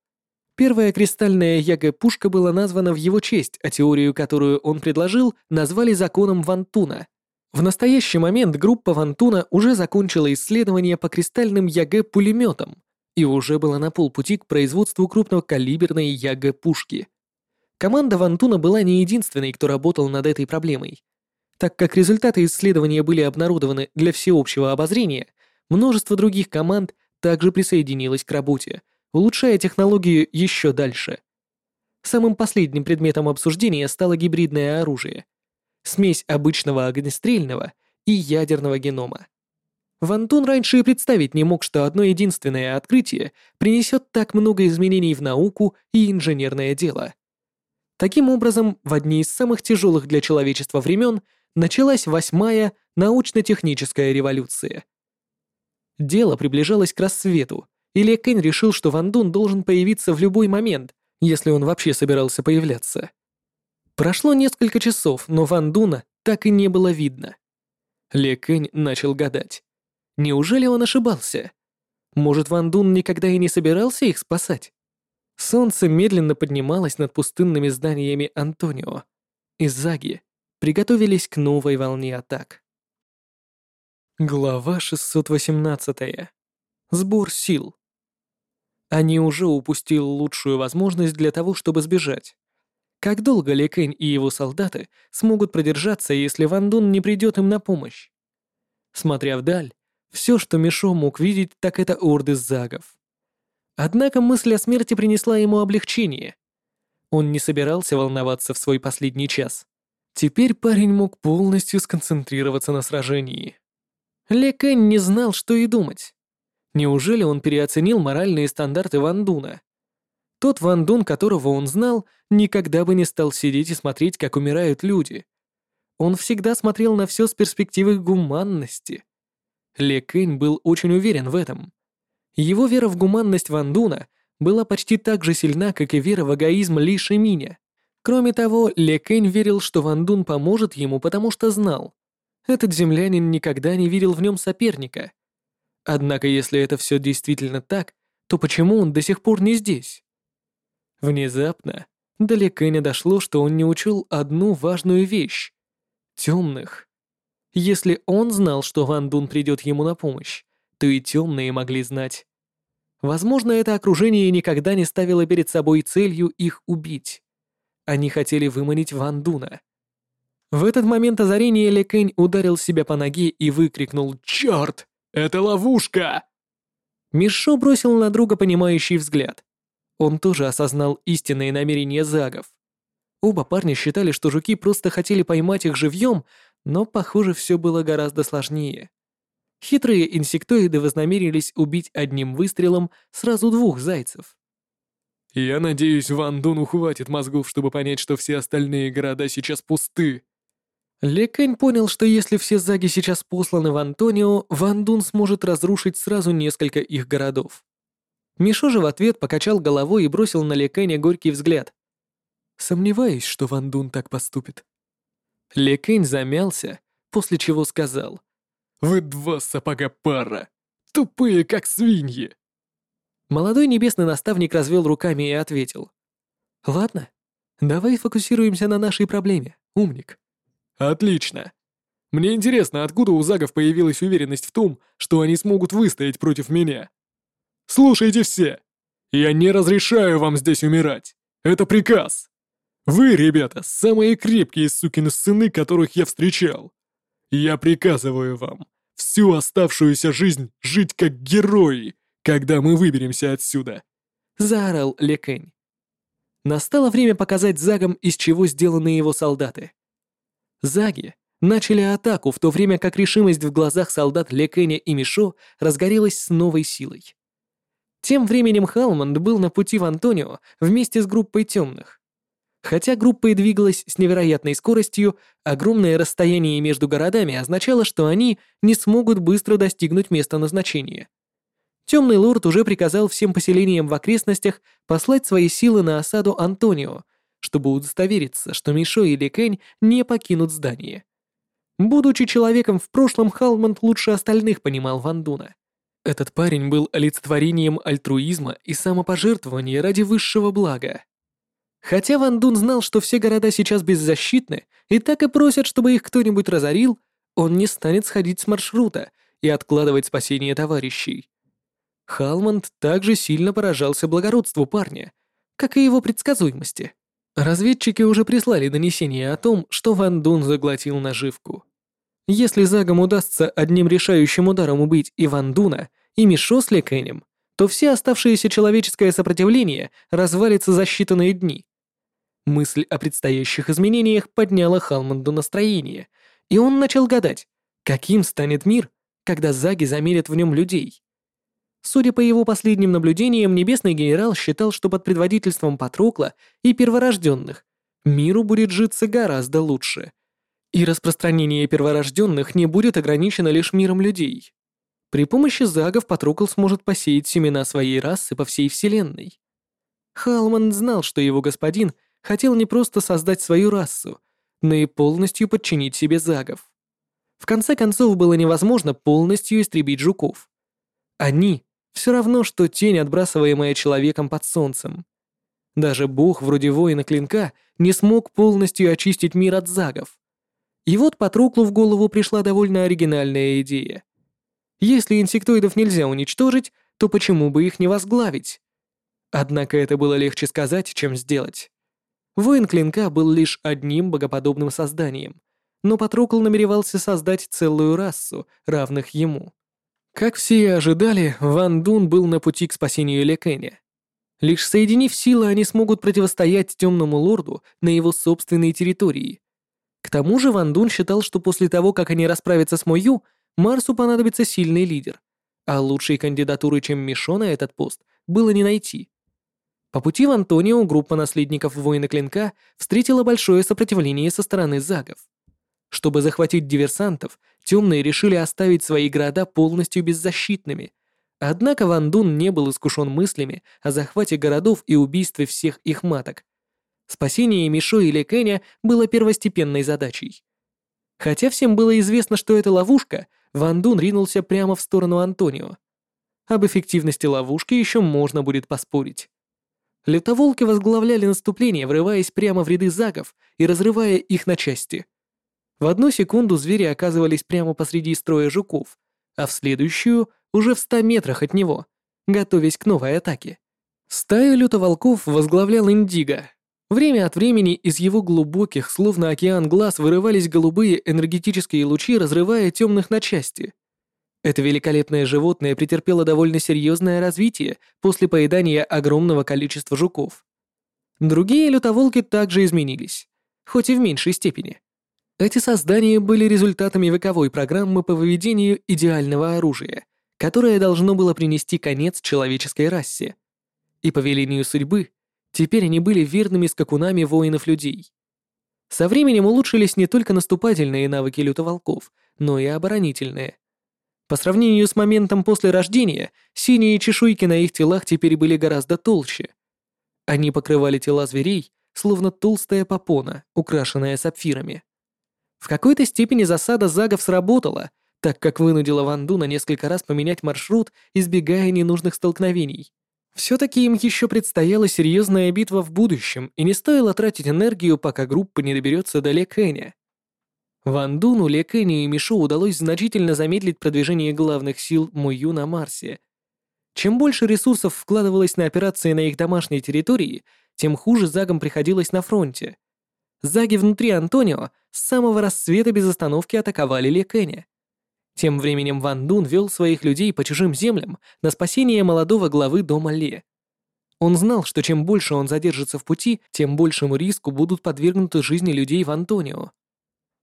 Первая кристальная ЯГ-пушка была названа в его честь, а теорию, которую он предложил, назвали законом Вантуна. В настоящий момент группа Вантуна уже закончила исследования по кристальным ЯГ-пулеметам и уже была на полпути к производству крупнокалиберной ЯГ-пушки. Команда Вантуна была не единственной, кто работал над этой проблемой. Так как результаты исследования были обнародованы для всеобщего обозрения, множество других команд также присоединилось к работе, улучшая технологию еще дальше. Самым последним предметом обсуждения стало гибридное оружие. Смесь обычного огнестрельного и ядерного генома. Вантун раньше и представить не мог, что одно единственное открытие принесет так много изменений в науку и инженерное дело. Таким образом, в одни из самых тяжелых для человечества времен началась восьмая научно-техническая революция. Дело приближалось к рассвету, или Кэнь решил, что Ван Дун должен появиться в любой момент, если он вообще собирался появляться. Прошло несколько часов, но Ван Дуна так и не было видно. Ле Кэнь начал гадать. Неужели он ошибался? Может, Ван Дун никогда и не собирался их спасать? Солнце медленно поднималось над пустынными зданиями Антонио. И Заги приготовились к новой волне атак. Глава 618. Сбор сил. Они уже упустили лучшую возможность для того, чтобы сбежать. Как долго Ли Кэнь и его солдаты смогут продержаться, если Ван Дун не придет им на помощь? Смотря вдаль, все, что Мишо мог видеть, так это орды загов. Однако мысль о смерти принесла ему облегчение. Он не собирался волноваться в свой последний час. Теперь парень мог полностью сконцентрироваться на сражении. Ле не знал, что и думать. Неужели он переоценил моральные стандарты Ван Дуна? Тот Ван Дун, которого он знал, никогда бы не стал сидеть и смотреть, как умирают люди. Он всегда смотрел на все с перспективы гуманности. Ле Кэнь был очень уверен в этом. Его вера в гуманность Ван Дуна была почти так же сильна, как и вера в эгоизм Ли Шиминя. Кроме того, Ле Кэнь верил, что Ван Дун поможет ему, потому что знал. Этот землянин никогда не видел в нем соперника. Однако, если это все действительно так, то почему он до сих пор не здесь? Внезапно до Лекэня дошло, что он не учел одну важную вещь — темных. Если он знал, что Ван Дун придет ему на помощь, то и темные могли знать. Возможно, это окружение никогда не ставило перед собой целью их убить. Они хотели выманить Ван Дуна. В этот момент озарения Лекэнь ударил себя по ноге и выкрикнул «Чёрт!» Это ловушка!» Мишо бросил на друга понимающий взгляд. Он тоже осознал истинные намерения загов. Оба парня считали, что жуки просто хотели поймать их живьем, но, похоже, все было гораздо сложнее. Хитрые инсектоиды вознамерились убить одним выстрелом сразу двух зайцев. «Я надеюсь, Ван Дуну хватит мозгов, чтобы понять, что все остальные города сейчас пусты», Лекэнь понял, что если все заги сейчас посланы в Антонио, Ван Дун сможет разрушить сразу несколько их городов. Мишо же в ответ покачал головой и бросил на Лекэня горький взгляд. Сомневаюсь, что Ван Дун так поступит. Лекэнь замялся, после чего сказал. «Вы два сапога пара! Тупые, как свиньи!» Молодой небесный наставник развел руками и ответил. «Ладно, давай фокусируемся на нашей проблеме, умник». «Отлично. Мне интересно, откуда у загов появилась уверенность в том, что они смогут выстоять против меня. Слушайте все. Я не разрешаю вам здесь умирать. Это приказ. Вы, ребята, самые крепкие сукины сыны, которых я встречал. Я приказываю вам всю оставшуюся жизнь жить как герои, когда мы выберемся отсюда!» Заорал Лекэнь. Настало время показать Загам, из чего сделаны его солдаты. Заги начали атаку, в то время как решимость в глазах солдат Лекэня и Мишо разгорелась с новой силой. Тем временем Халмонд был на пути в Антонио вместе с группой темных. Хотя группа и двигалась с невероятной скоростью, огромное расстояние между городами означало, что они не смогут быстро достигнуть места назначения. Темный лорд уже приказал всем поселениям в окрестностях послать свои силы на осаду Антонио, чтобы удостовериться, что Мишо и Лекэнь не покинут здание. Будучи человеком в прошлом, Халмонд лучше остальных понимал Вандуна. Этот парень был олицетворением альтруизма и самопожертвования ради высшего блага. Хотя Ван Дун знал, что все города сейчас беззащитны и так и просят, чтобы их кто-нибудь разорил, он не станет сходить с маршрута и откладывать спасение товарищей. Халмонд также сильно поражался благородству парня, как и его предсказуемости. Разведчики уже прислали донесение о том, что Ван Дун заглотил наживку. Если Загам удастся одним решающим ударом убить и Ван Дуна, и Мишо с Лекэнем, то все оставшееся человеческое сопротивление развалится за считанные дни. Мысль о предстоящих изменениях подняла Халманду настроение, и он начал гадать, каким станет мир, когда заги замерят в нем людей. Судя по его последним наблюдениям, небесный генерал считал, что под предводительством Патрокла и перворожденных миру будет житься гораздо лучше. И распространение перворожденных не будет ограничено лишь миром людей. При помощи загов Патрокл сможет посеять семена своей расы по всей Вселенной. Халман знал, что его господин — хотел не просто создать свою расу, но и полностью подчинить себе загов. В конце концов, было невозможно полностью истребить жуков. Они — все равно, что тень, отбрасываемая человеком под солнцем. Даже бог вроде воина клинка не смог полностью очистить мир от загов. И вот Патруклу в голову пришла довольно оригинальная идея. Если инсектоидов нельзя уничтожить, то почему бы их не возглавить? Однако это было легче сказать, чем сделать. Воин клинка был лишь одним богоподобным созданием, но Патрокл намеревался создать целую расу, равных ему. Как все и ожидали, Ван Дун был на пути к спасению Лекэня. Лишь соединив силы, они смогут противостоять темному лорду на его собственной территории. К тому же Ван Дун считал, что после того, как они расправятся с Мою, Марсу понадобится сильный лидер, а лучшей кандидатуры, чем Мишо на этот пост, было не найти. По пути в Антонио группа наследников воина Клинка встретила большое сопротивление со стороны загов. Чтобы захватить диверсантов, темные решили оставить свои города полностью беззащитными. Однако Ван Дун не был искушен мыслями о захвате городов и убийстве всех их маток. Спасение Мишо и Лекэня было первостепенной задачей. Хотя всем было известно, что это ловушка, Ван Дун ринулся прямо в сторону Антонио. Об эффективности ловушки еще можно будет поспорить. Летоволки возглавляли наступление, врываясь прямо в ряды загов и разрывая их на части. В одну секунду звери оказывались прямо посреди строя жуков, а в следующую — уже в ста метрах от него, готовясь к новой атаке. Стаю лютоволков возглавлял Индиго. Время от времени из его глубоких, словно океан глаз, вырывались голубые энергетические лучи, разрывая темных на части. Это великолепное животное претерпело довольно серьезное развитие после поедания огромного количества жуков. Другие лютоволки также изменились, хоть и в меньшей степени. Эти создания были результатами вековой программы по выведению идеального оружия, которое должно было принести конец человеческой расе. И по велению судьбы, теперь они были верными скакунами воинов людей. Со временем улучшились не только наступательные навыки лютоволков, но и оборонительные. По сравнению с моментом после рождения, синие чешуйки на их телах теперь были гораздо толще. Они покрывали тела зверей, словно толстая попона, украшенная сапфирами. В какой-то степени засада загов сработала, так как вынудила Ванду на несколько раз поменять маршрут, избегая ненужных столкновений. Все-таки им еще предстояла серьезная битва в будущем, и не стоило тратить энергию, пока группа не доберется до Лекэня. Ван Дуну, и Мишу удалось значительно замедлить продвижение главных сил Мую на Марсе. Чем больше ресурсов вкладывалось на операции на их домашней территории, тем хуже загам приходилось на фронте. Заги внутри Антонио с самого рассвета без остановки атаковали Лекэня. Тем временем Ван Дун вел своих людей по чужим землям на спасение молодого главы дома Ле. Он знал, что чем больше он задержится в пути, тем большему риску будут подвергнуты жизни людей в Антонио.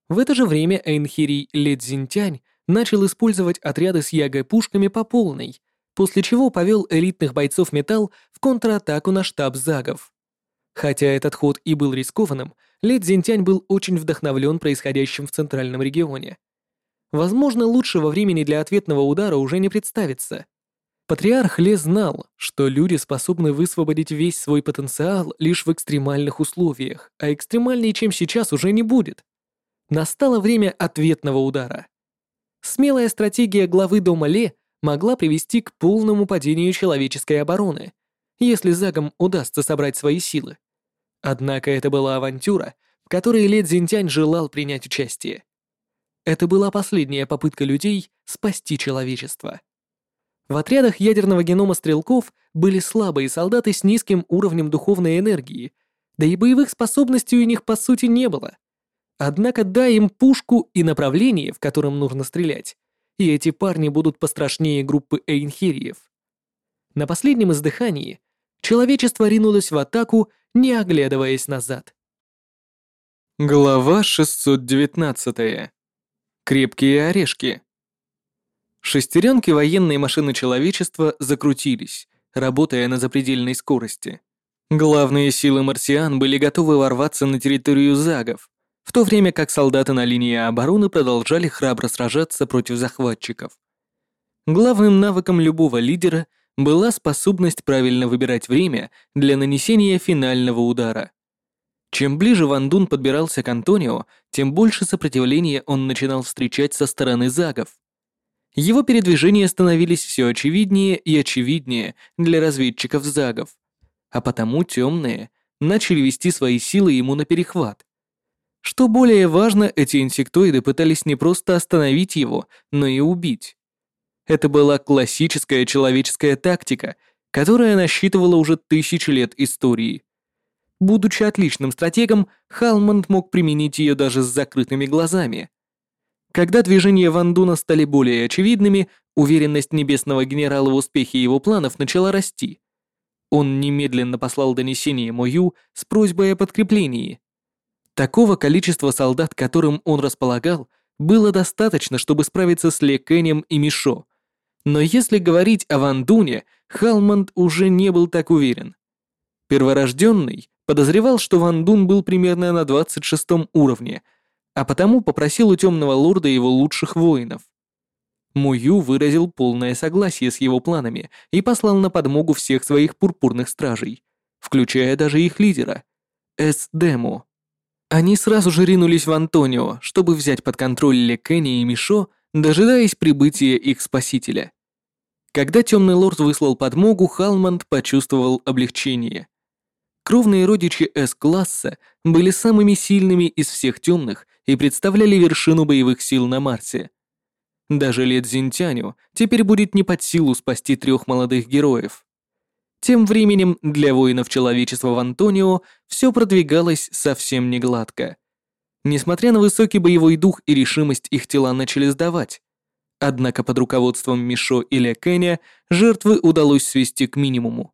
В это же время Эйнхирий Ле Цзиньтянь начал использовать отряды с ягой-пушками по полной, после чего повел элитных бойцов металл в контратаку на штаб Загов. Хотя этот ход и был рискованным, Ле Цзиньтянь был очень вдохновлен происходящим в центральном регионе. Возможно, лучшего времени для ответного удара уже не представится. Патриарх Ле знал, что люди способны высвободить весь свой потенциал лишь в экстремальных условиях, а экстремальнее, чем сейчас, уже не будет. Настало время ответного удара. Смелая стратегия главы дома Ле могла привести к полному падению человеческой обороны, если Загам удастся собрать свои силы. Однако это была авантюра, в которой Ле Цзиньтянь желал принять участие. Это была последняя попытка людей спасти человечество. В отрядах ядерного генома стрелков были слабые солдаты с низким уровнем духовной энергии, да и боевых способностей у них по сути не было. Однако дай им пушку и направление, в котором нужно стрелять, и эти парни будут пострашнее группы Эйнхириев. На последнем издыхании человечество ринулось в атаку, не оглядываясь назад. Глава 619. Крепкие орешки. Шестеренки военной машины человечества закрутились, работая на запредельной скорости. Главные силы марсиан были готовы ворваться на территорию загов, в то время как солдаты на линии обороны продолжали храбро сражаться против захватчиков. Главным навыком любого лидера была способность правильно выбирать время для нанесения финального удара. Чем ближе Ван Дун подбирался к Антонио, тем больше сопротивления он начинал встречать со стороны загов. Его передвижения становились все очевиднее и очевиднее для разведчиков загов, а потому темные начали вести свои силы ему на перехват. Что более важно, эти инсектоиды пытались не просто остановить его, но и убить. Это была классическая человеческая тактика, которая насчитывала уже тысячи лет истории. Будучи отличным стратегом, Халмонд мог применить ее даже с закрытыми глазами. Когда движения Вандуна стали более очевидными, уверенность небесного генерала в успехе его планов начала расти. Он немедленно послал донесение Мою с просьбой о подкреплении. Такого количества солдат, которым он располагал, было достаточно, чтобы справиться с Лекенем и Мишо. Но если говорить о Вандуне, Халмонд уже не был так уверен. Перворожденный Подозревал, что Ван Дун был примерно на 26 уровне, а потому попросил у Темного Лорда его лучших воинов. Мую выразил полное согласие с его планами и послал на подмогу всех своих пурпурных стражей, включая даже их лидера, Эс-Дему. Они сразу же ринулись в Антонио, чтобы взять под контроль Лекени и Мишо, дожидаясь прибытия их спасителя. Когда Темный Лорд выслал подмогу, Халманд почувствовал облегчение. Кровные родичи С-класса были самыми сильными из всех темных и представляли вершину боевых сил на Марсе. Даже Лет Зинтяню теперь будет не под силу спасти трех молодых героев. Тем временем для воинов человечества в Антонио все продвигалось совсем не гладко. Несмотря на высокий боевой дух и решимость, их тела начали сдавать. Однако под руководством Мишо и Ля Кэня жертвы удалось свести к минимуму.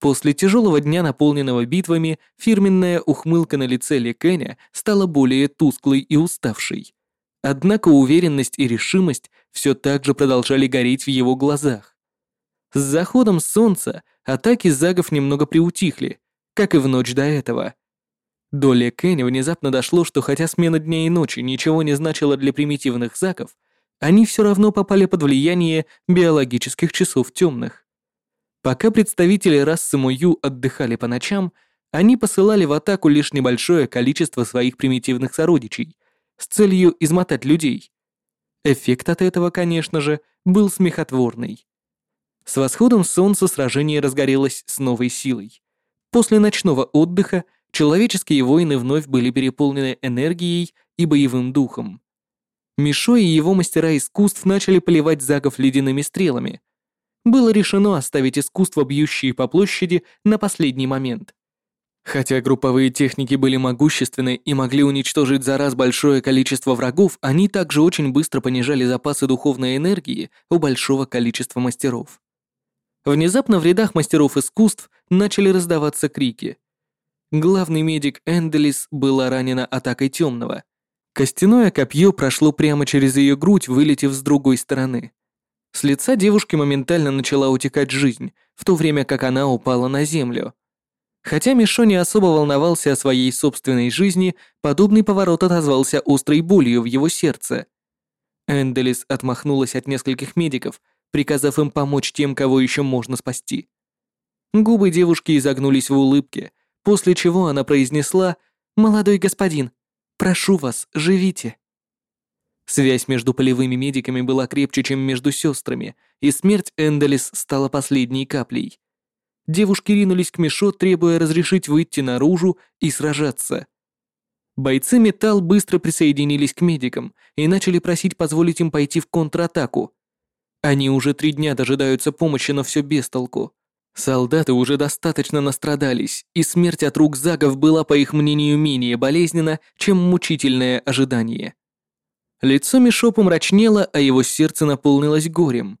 После тяжелого дня, наполненного битвами, фирменная ухмылка на лице Ли Кэня стала более тусклой и уставшей. Однако уверенность и решимость все так же продолжали гореть в его глазах. С заходом солнца атаки загов немного приутихли, как и в ночь до этого. До Ле Кэнь внезапно дошло, что хотя смена дня и ночи ничего не значила для примитивных заков, они все равно попали под влияние биологических часов темных. Пока представители расы Мую отдыхали по ночам, они посылали в атаку лишь небольшое количество своих примитивных сородичей с целью измотать людей. Эффект от этого, конечно же, был смехотворный. С восходом солнца сражение разгорелось с новой силой. После ночного отдыха человеческие воины вновь были переполнены энергией и боевым духом. Мишо и его мастера искусств начали поливать загов ледяными стрелами. Было решено оставить искусство, бьющие по площади, на последний момент. Хотя групповые техники были могущественны и могли уничтожить за раз большое количество врагов, они также очень быстро понижали запасы духовной энергии у большого количества мастеров. Внезапно в рядах мастеров искусств начали раздаваться крики. Главный медик Энделис была ранена атакой темного. Костяное копье прошло прямо через ее грудь, вылетев с другой стороны. С лица девушки моментально начала утекать жизнь, в то время как она упала на землю. Хотя Мишо не особо волновался о своей собственной жизни, подобный поворот отозвался острой болью в его сердце. Энделис отмахнулась от нескольких медиков, приказав им помочь тем, кого еще можно спасти. Губы девушки изогнулись в улыбке, после чего она произнесла «Молодой господин, прошу вас, живите». Связь между полевыми медиками была крепче, чем между сестрами, и смерть Энделис стала последней каплей. Девушки ринулись к Мишо, требуя разрешить выйти наружу и сражаться. Бойцы Металл быстро присоединились к медикам и начали просить позволить им пойти в контратаку. Они уже три дня дожидаются помощи, но все без толку. Солдаты уже достаточно настрадались, и смерть от рук загов была, по их мнению, менее болезненна, чем мучительное ожидание. Лицо Мишо помрачнело, а его сердце наполнилось горем.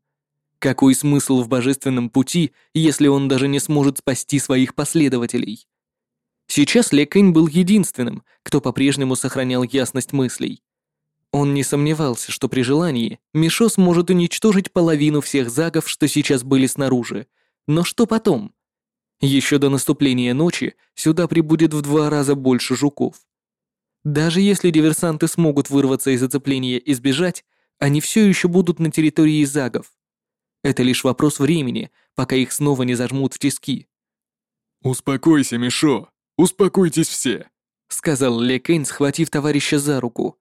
Какой смысл в божественном пути, если он даже не сможет спасти своих последователей? Сейчас Лекэнь был единственным, кто по-прежнему сохранял ясность мыслей. Он не сомневался, что при желании Мишо сможет уничтожить половину всех загов, что сейчас были снаружи. Но что потом? Еще до наступления ночи сюда прибудет в два раза больше жуков. Даже если диверсанты смогут вырваться из оцепления и сбежать, они все еще будут на территории загов. Это лишь вопрос времени, пока их снова не зажмут в тиски. «Успокойся, Мишо! Успокойтесь все!» — сказал Ле схватив товарища за руку.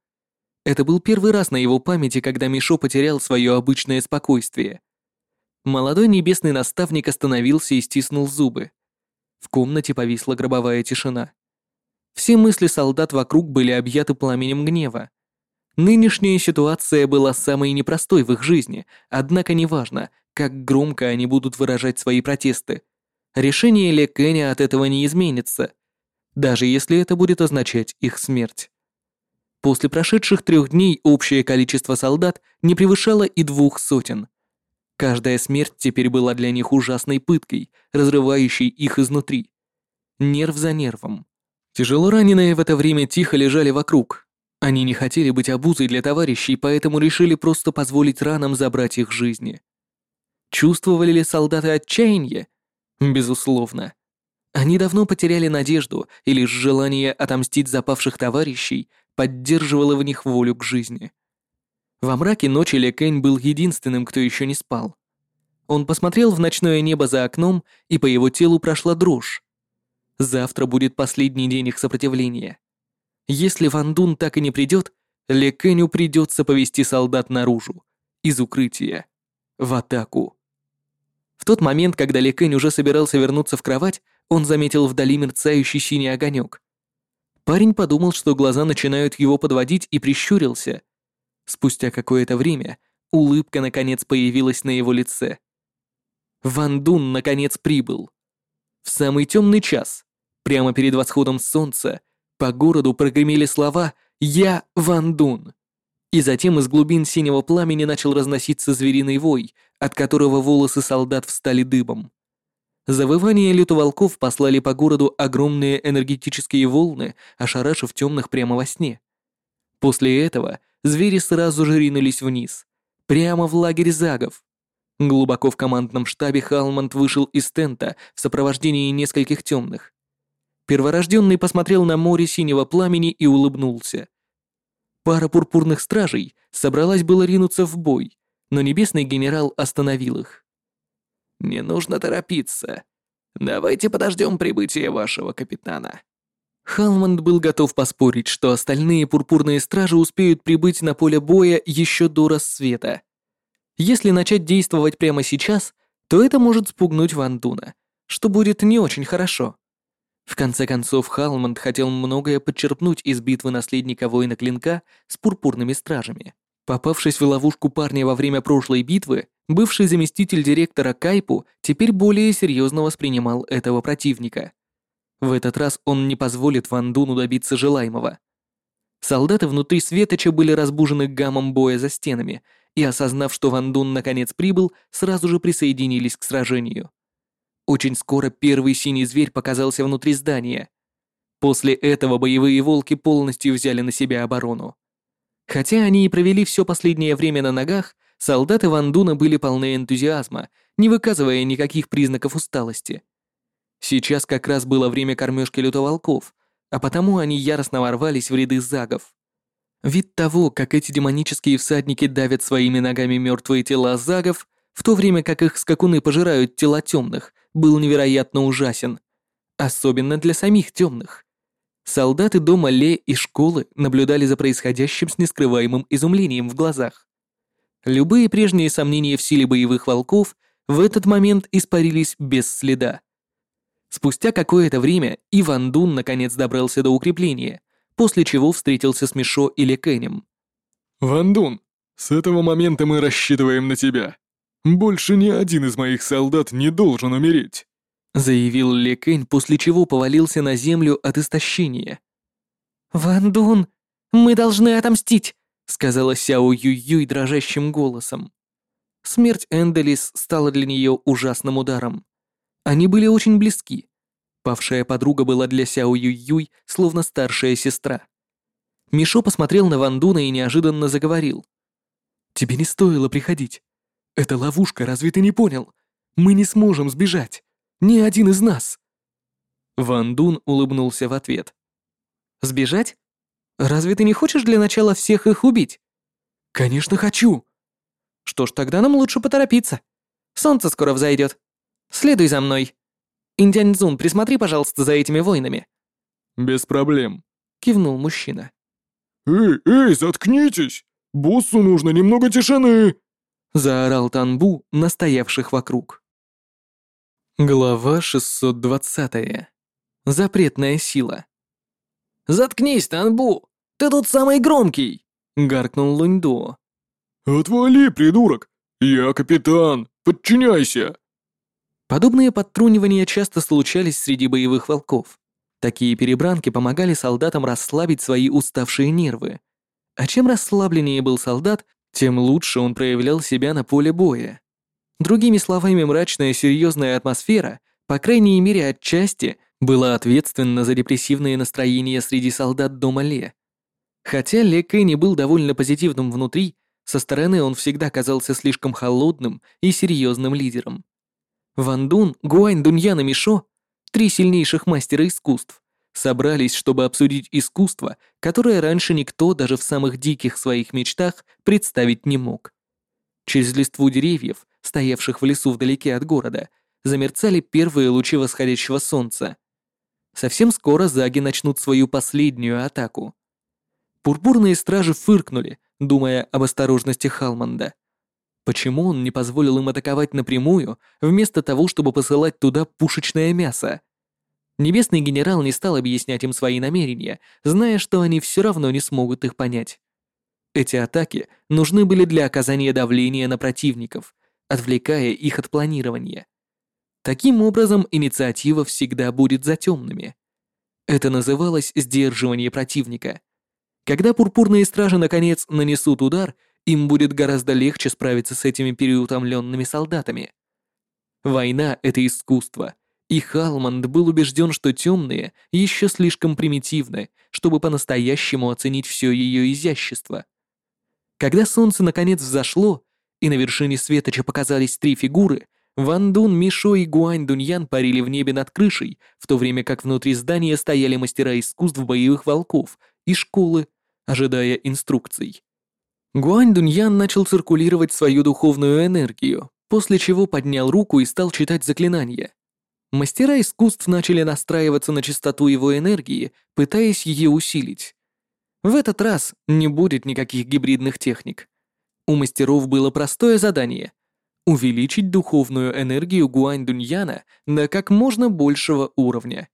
Это был первый раз на его памяти, когда Мишо потерял свое обычное спокойствие. Молодой небесный наставник остановился и стиснул зубы. В комнате повисла гробовая тишина. Все мысли солдат вокруг были объяты пламенем гнева. Нынешняя ситуация была самой непростой в их жизни, однако неважно, как громко они будут выражать свои протесты. Решение Ле Кэня от этого не изменится, даже если это будет означать их смерть. После прошедших трех дней общее количество солдат не превышало и двух сотен. Каждая смерть теперь была для них ужасной пыткой, разрывающей их изнутри. Нерв за нервом. Тяжело раненые в это время тихо лежали вокруг. Они не хотели быть обузой для товарищей, поэтому решили просто позволить ранам забрать их жизни. Чувствовали ли солдаты отчаяние? Безусловно. Они давно потеряли надежду, и лишь желание отомстить запавших товарищей поддерживало в них волю к жизни. Во мраке ночи Лекэнь был единственным, кто еще не спал. Он посмотрел в ночное небо за окном, и по его телу прошла дрожь. Завтра будет последний день их сопротивления. Если Ван Дун так и не придет, Лекэню придется повести солдат наружу, из укрытия, в атаку. В тот момент, когда Лекэнь уже собирался вернуться в кровать, он заметил вдали мерцающий синий огонек. Парень подумал, что глаза начинают его подводить и прищурился. Спустя какое-то время улыбка наконец появилась на его лице. Ван Дун наконец прибыл. В самый темный час, прямо перед восходом солнца, по городу прогремели слова «Я Ван Дун». И затем из глубин синего пламени начал разноситься звериный вой, от которого волосы солдат встали дыбом. Завывания лютоволков послали по городу огромные энергетические волны, ошарашив темных прямо во сне. После этого звери сразу же ринулись вниз, прямо в лагерь загов. Глубоко в командном штабе Халмонд вышел из тента в сопровождении нескольких темных. Перворожденный посмотрел на море синего пламени и улыбнулся. Пара пурпурных стражей собралась было ринуться в бой, но небесный генерал остановил их. «Не нужно торопиться. Давайте подождем прибытия вашего капитана». Халмонд был готов поспорить, что остальные пурпурные стражи успеют прибыть на поле боя еще до рассвета. Если начать действовать прямо сейчас, то это может спугнуть Ван Дуна, что будет не очень хорошо. В конце концов, Халмонд хотел многое подчерпнуть из битвы наследника воина Клинка с пурпурными стражами. Попавшись в ловушку парня во время прошлой битвы, бывший заместитель директора Кайпу теперь более серьезно воспринимал этого противника. В этот раз он не позволит Ван Дуну добиться желаемого. Солдаты внутри Светоча были разбужены гамом боя за стенами, и, осознав, что Ван Дун наконец прибыл, сразу же присоединились к сражению. Очень скоро первый синий зверь показался внутри здания. После этого боевые волки полностью взяли на себя оборону. Хотя они и провели все последнее время на ногах, солдаты Вандуна были полны энтузиазма, не выказывая никаких признаков усталости. Сейчас как раз было время кормежки лютоволков, а потому они яростно ворвались в ряды загов. Вид того, как эти демонические всадники давят своими ногами мертвые тела загов, в то время как их скакуны пожирают тела темных, был невероятно ужасен. Особенно для самих темных. Солдаты дома Ле и школы наблюдали за происходящим с нескрываемым изумлением в глазах. Любые прежние сомнения в силе боевых волков в этот момент испарились без следа. Спустя какое-то время Иван Дун наконец добрался до укрепления, после чего встретился с Мишо и Лекенем. «Ван Дун, с этого момента мы рассчитываем на тебя. Больше ни один из моих солдат не должен умереть заявил Ли Кэнь, после чего повалился на землю от истощения. «Ван Дун, мы должны отомстить», — сказала Сяо Юй-Юй дрожащим голосом. Смерть Энделис стала для нее ужасным ударом. Они были очень близки. Павшая подруга была для Сяо Юй-Юй словно старшая сестра. Мишо посмотрел на Ван Дуна и неожиданно заговорил. «Тебе не стоило приходить. Это ловушка, разве ты не понял? Мы не сможем сбежать. Ни один из нас!» Ван Дун улыбнулся в ответ. «Сбежать? Разве ты не хочешь для начала всех их убить?» «Конечно хочу!» «Что ж, тогда нам лучше поторопиться. Солнце скоро взойдет. Следуй за мной. Индянь Цзун, присмотри, пожалуйста, за этими воинами». «Без проблем», — кивнул мужчина. «Эй, эй, заткнитесь! Боссу нужно немного тишины!» — заорал Танбу, настоявших вокруг. Глава 620. Запретная сила. «Заткнись, Танбу! Ты тут самый громкий!» — гаркнул Луньдо. «Отвали, придурок! Я капитан! Подчиняйся!» Подобные подтрунивания часто случались среди боевых волков. Такие перебранки помогали солдатам расслабить свои уставшие нервы. А чем расслабленнее был солдат, тем лучше он проявлял себя на поле боя. Другими словами, мрачная серьезная атмосфера, по крайней мере отчасти, была ответственна за депрессивные настроения среди солдат дома Ле. Хотя Ле Кэнни был довольно позитивным внутри, со стороны он всегда казался слишком холодным и серьезным лидером. Ван Дун, Гуань Дуньян и Мишо, три сильнейших мастера искусств, собрались, чтобы обсудить искусство, которое раньше никто даже в самых диких своих мечтах представить не мог. Через листву деревьев стоявших в лесу вдалеке от города, замерцали первые лучи восходящего солнца. Совсем скоро заги начнут свою последнюю атаку. Пурпурные стражи фыркнули, думая об осторожности Халманда. Почему он не позволил им атаковать напрямую, вместо того, чтобы посылать туда пушечное мясо? Небесный генерал не стал объяснять им свои намерения, зная, что они все равно не смогут их понять. Эти атаки нужны были для оказания давления на противников, отвлекая их от планирования. Таким образом, инициатива всегда будет за темными. Это называлось сдерживание противника. Когда пурпурные стражи наконец нанесут удар, им будет гораздо легче справиться с этими переутомленными солдатами. Война — это искусство, и Халманд был убежден, что темные еще слишком примитивны, чтобы по-настоящему оценить все ее изящество. Когда солнце наконец взошло, и на вершине светоча показались три фигуры, Ван Дун, Мишо и Гуань Дуньян парили в небе над крышей, в то время как внутри здания стояли мастера искусств боевых волков и школы, ожидая инструкций. Гуань Дуньян начал циркулировать свою духовную энергию, после чего поднял руку и стал читать заклинания. Мастера искусств начали настраиваться на частоту его энергии, пытаясь ее усилить. В этот раз не будет никаких гибридных техник. У мастеров было простое задание — увеличить духовную энергию Гуань Дуньяна до как можно большего уровня.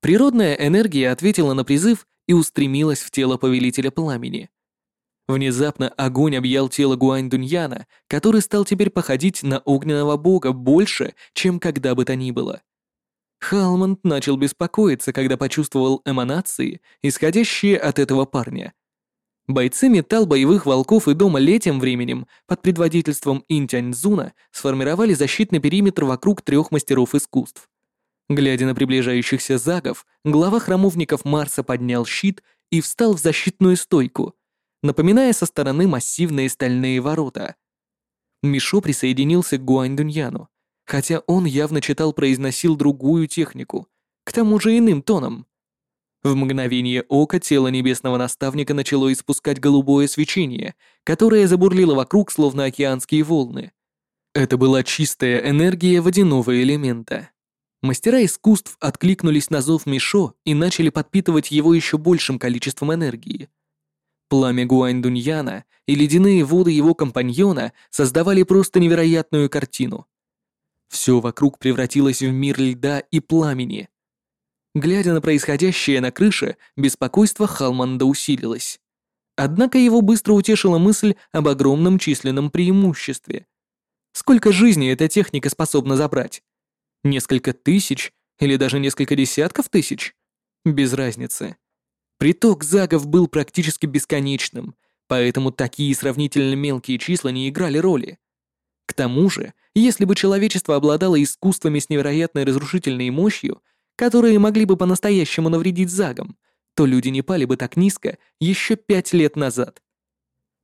Природная энергия ответила на призыв и устремилась в тело Повелителя Пламени. Внезапно огонь объял тело Гуань Дуньяна, который стал теперь походить на огненного бога больше, чем когда бы то ни было. Халмонд начал беспокоиться, когда почувствовал эманации, исходящие от этого парня. Бойцы металл боевых волков и дома Ле тем временем под предводительством Интяньцзуна сформировали защитный периметр вокруг трех мастеров искусств. Глядя на приближающихся загов, глава храмовников Марса поднял щит и встал в защитную стойку, напоминая со стороны массивные стальные ворота. Мишо присоединился к Гуань Дуньяну, хотя он явно читал-произносил другую технику, к тому же иным тоном. В мгновение ока тело небесного наставника начало испускать голубое свечение, которое забурлило вокруг, словно океанские волны. Это была чистая энергия водяного элемента. Мастера искусств откликнулись на зов Мишо и начали подпитывать его еще большим количеством энергии — Пламя Гуань-Дуньяна и ледяные воды его компаньона создавали просто невероятную картину. Все вокруг превратилось в мир льда и пламени. Глядя на происходящее на крыше, беспокойство Халманда усилилось. Однако его быстро утешила мысль об огромном численном преимуществе. Сколько жизней эта техника способна забрать? Несколько тысяч или даже несколько десятков тысяч? Без разницы. Приток загов был практически бесконечным, поэтому такие сравнительно мелкие числа не играли роли. К тому же, если бы человечество обладало искусствами с невероятной разрушительной мощью, которые могли бы по-настоящему навредить загам, то люди не пали бы так низко еще пять лет назад.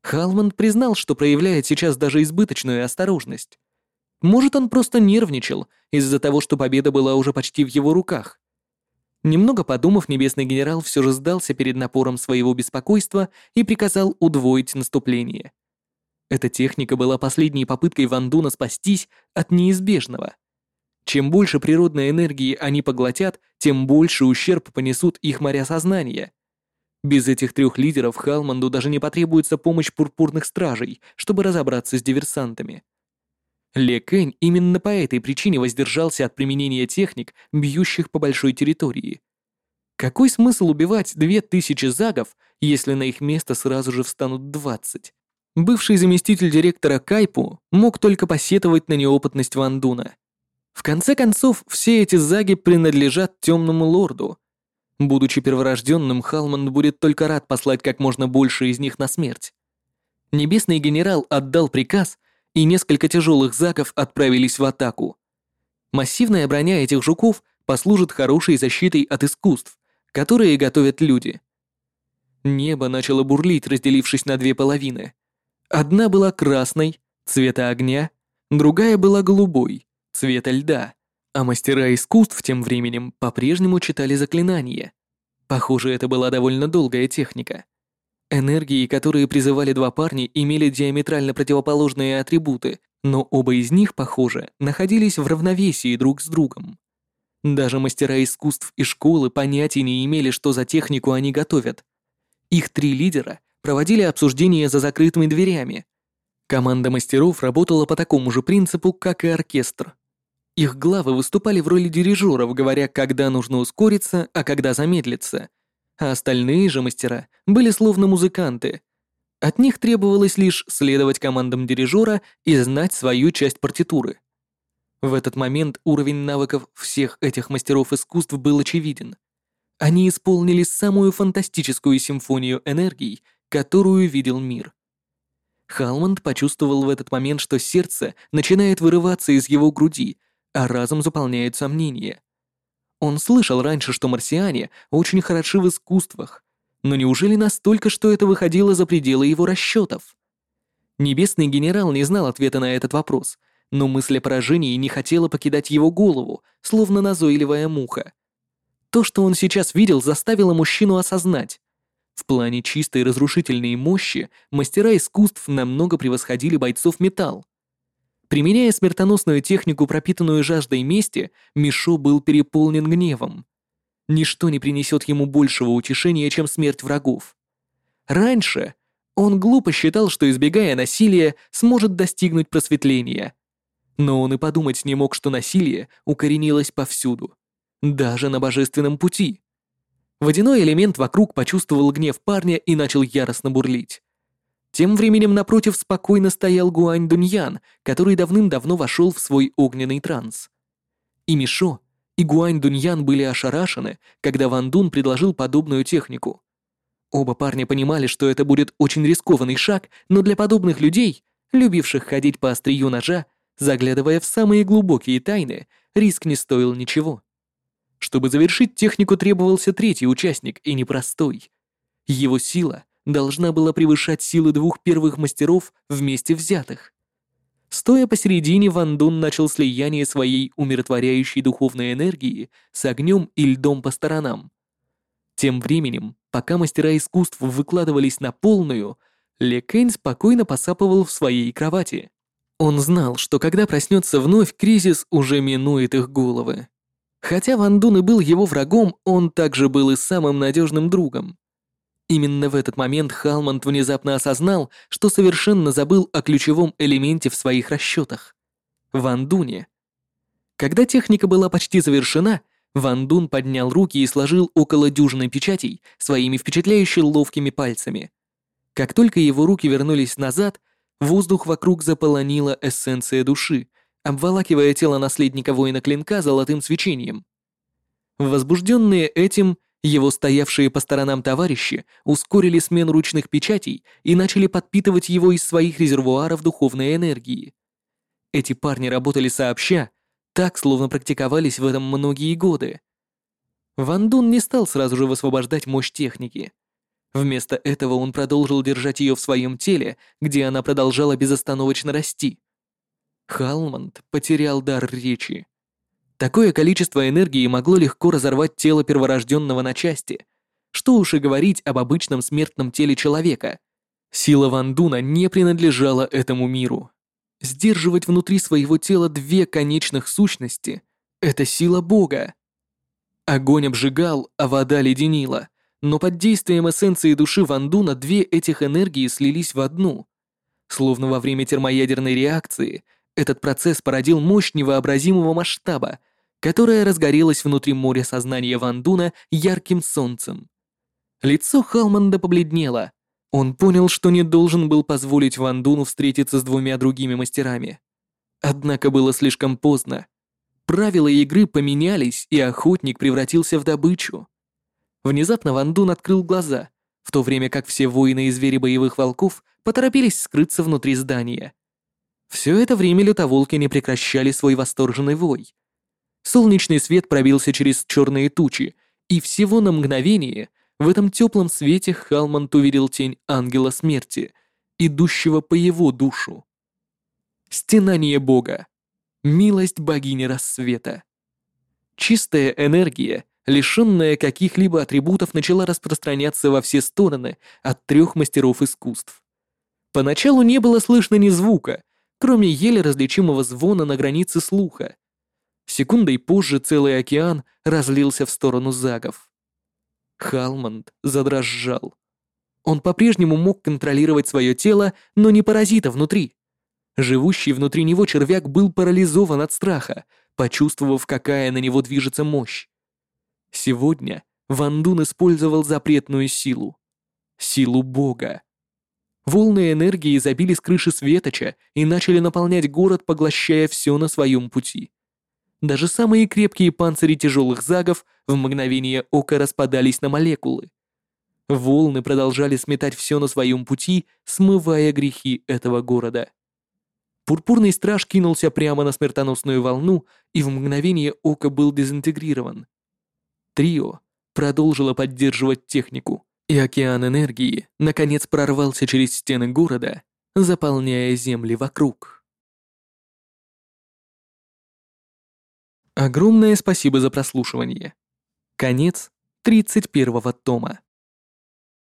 Халман признал, что проявляет сейчас даже избыточную осторожность. Может, он просто нервничал из-за того, что победа была уже почти в его руках. Немного подумав, небесный генерал все же сдался перед напором своего беспокойства и приказал удвоить наступление. Эта техника была последней попыткой Вандуна спастись от неизбежного. Чем больше природной энергии они поглотят, тем больше ущерб понесут их моря сознания. Без этих трех лидеров Халманду даже не потребуется помощь пурпурных стражей, чтобы разобраться с диверсантами. Ле Кэнь именно по этой причине воздержался от применения техник, бьющих по большой территории. Какой смысл убивать две тысячи загов, если на их место сразу же встанут двадцать? Бывший заместитель директора Кайпу мог только посетовать на неопытность Ван Дуна. В конце концов, все эти заги принадлежат темному лорду. Будучи перворожденным, Халман будет только рад послать как можно больше из них на смерть. Небесный генерал отдал приказ — и несколько тяжелых заков отправились в атаку. Массивная броня этих жуков послужит хорошей защитой от искусств, которые готовят люди. Небо начало бурлить, разделившись на две половины. Одна была красной, цвета огня, другая была голубой, цвета льда, а мастера искусств тем временем по-прежнему читали заклинания. Похоже, это была довольно долгая техника. Энергии, которые призывали два парня, имели диаметрально противоположные атрибуты, но оба из них, похоже, находились в равновесии друг с другом. Даже мастера искусств и школы понятия не имели, что за технику они готовят. Их три лидера проводили обсуждения за закрытыми дверями. Команда мастеров работала по такому же принципу, как и оркестр. Их главы выступали в роли дирижеров, говоря, когда нужно ускориться, а когда замедлиться — а остальные же мастера были словно музыканты. От них требовалось лишь следовать командам дирижера и знать свою часть партитуры. В этот момент уровень навыков всех этих мастеров искусств был очевиден. Они исполнили самую фантастическую симфонию энергий, которую видел мир. Халмонд почувствовал в этот момент, что сердце начинает вырываться из его груди, а разум заполняет сомнения. Он слышал раньше, что марсиане очень хороши в искусствах, но неужели настолько, что это выходило за пределы его расчетов? Небесный генерал не знал ответа на этот вопрос, но мысль о поражении не хотела покидать его голову, словно назойливая муха. То, что он сейчас видел, заставило мужчину осознать. В плане чистой разрушительной мощи мастера искусств намного превосходили бойцов металл. Применяя смертоносную технику, пропитанную жаждой мести, Мишо был переполнен гневом. Ничто не принесет ему большего утешения, чем смерть врагов. Раньше он глупо считал, что, избегая насилия, сможет достигнуть просветления. Но он и подумать не мог, что насилие укоренилось повсюду, даже на божественном пути. Водяной элемент вокруг почувствовал гнев парня и начал яростно бурлить. Тем временем напротив спокойно стоял Гуань Дуньян, который давным-давно вошел в свой огненный транс. И Мишо, и Гуань Дуньян были ошарашены, когда Ван Дун предложил подобную технику. Оба парня понимали, что это будет очень рискованный шаг, но для подобных людей, любивших ходить по острию ножа, заглядывая в самые глубокие тайны, риск не стоил ничего. Чтобы завершить технику, требовался третий участник, и непростой. Его сила должна была превышать силы двух первых мастеров вместе взятых. Стоя посередине, Ван Дун начал слияние своей умиротворяющей духовной энергии с огнем и льдом по сторонам. Тем временем, пока мастера искусств выкладывались на полную, Ле Кейн спокойно посапывал в своей кровати. Он знал, что когда проснется вновь, кризис уже минует их головы. Хотя Ван Дун и был его врагом, он также был и самым надежным другом. Именно в этот момент Халмонд внезапно осознал, что совершенно забыл о ключевом элементе в своих расчетах — Ван Дуне. Когда техника была почти завершена, Ван Дун поднял руки и сложил около дюжины печатей своими впечатляюще ловкими пальцами. Как только его руки вернулись назад, воздух вокруг заполонила эссенция души — обволакивая тело наследника воина клинка золотым свечением. Возбужденные этим, его стоявшие по сторонам товарищи ускорили смену ручных печатей и начали подпитывать его из своих резервуаров духовной энергии. Эти парни работали сообща, так, словно практиковались в этом многие годы. Ван Дун не стал сразу же высвобождать мощь техники. Вместо этого он продолжил держать ее в своем теле, где она продолжала безостановочно расти. Халмонд потерял дар речи. Такое количество энергии могло легко разорвать тело перворожденного на части. Что уж и говорить об обычном смертном теле человека. Сила Вандуна не принадлежала этому миру. Сдерживать внутри своего тела две конечных сущности — это сила Бога. Огонь обжигал, а вода леденила, но под действием эссенции души Вандуна две этих энергии слились в одну. Словно во время термоядерной реакции — этот процесс породил мощь невообразимого масштаба, которая разгорелась внутри моря сознания Ван Дуна ярким солнцем. Лицо Халманда побледнело. Он понял, что не должен был позволить Ван Дуну встретиться с двумя другими мастерами. Однако было слишком поздно. Правила игры поменялись, и охотник превратился в добычу. Внезапно Ван Дун открыл глаза, в то время как все воины и звери боевых волков поторопились скрыться внутри здания. Все это время лютоволки не прекращали свой восторженный вой. Солнечный свет пробился через черные тучи, и всего на мгновение в этом теплом свете Халманд увидел тень ангела смерти, идущего по его душу. Стенание Бога. Милость богини рассвета. Чистая энергия, лишенная каких-либо атрибутов, начала распространяться во все стороны от трех мастеров искусств. Поначалу не было слышно ни звука, кроме еле различимого звона на границе слуха. Секундой позже целый океан разлился в сторону загов. Халмонд задрожал. Он по-прежнему мог контролировать свое тело, но не паразита внутри. Живущий внутри него червяк был парализован от страха, почувствовав, какая на него движется мощь. Сегодня Ван Дун использовал запретную силу. Силу Бога. Волны энергии забили с крыши Светоча и начали наполнять город, поглощая все на своем пути. Даже самые крепкие панцири тяжелых загов в мгновение ока распадались на молекулы. Волны продолжали сметать все на своем пути, смывая грехи этого города. Пурпурный страж кинулся прямо на смертоносную волну и в мгновение ока был дезинтегрирован. Трио продолжило поддерживать технику и океан энергии наконец прорвался через стены города, заполняя земли вокруг. Огромное спасибо за прослушивание. Конец 31 тома.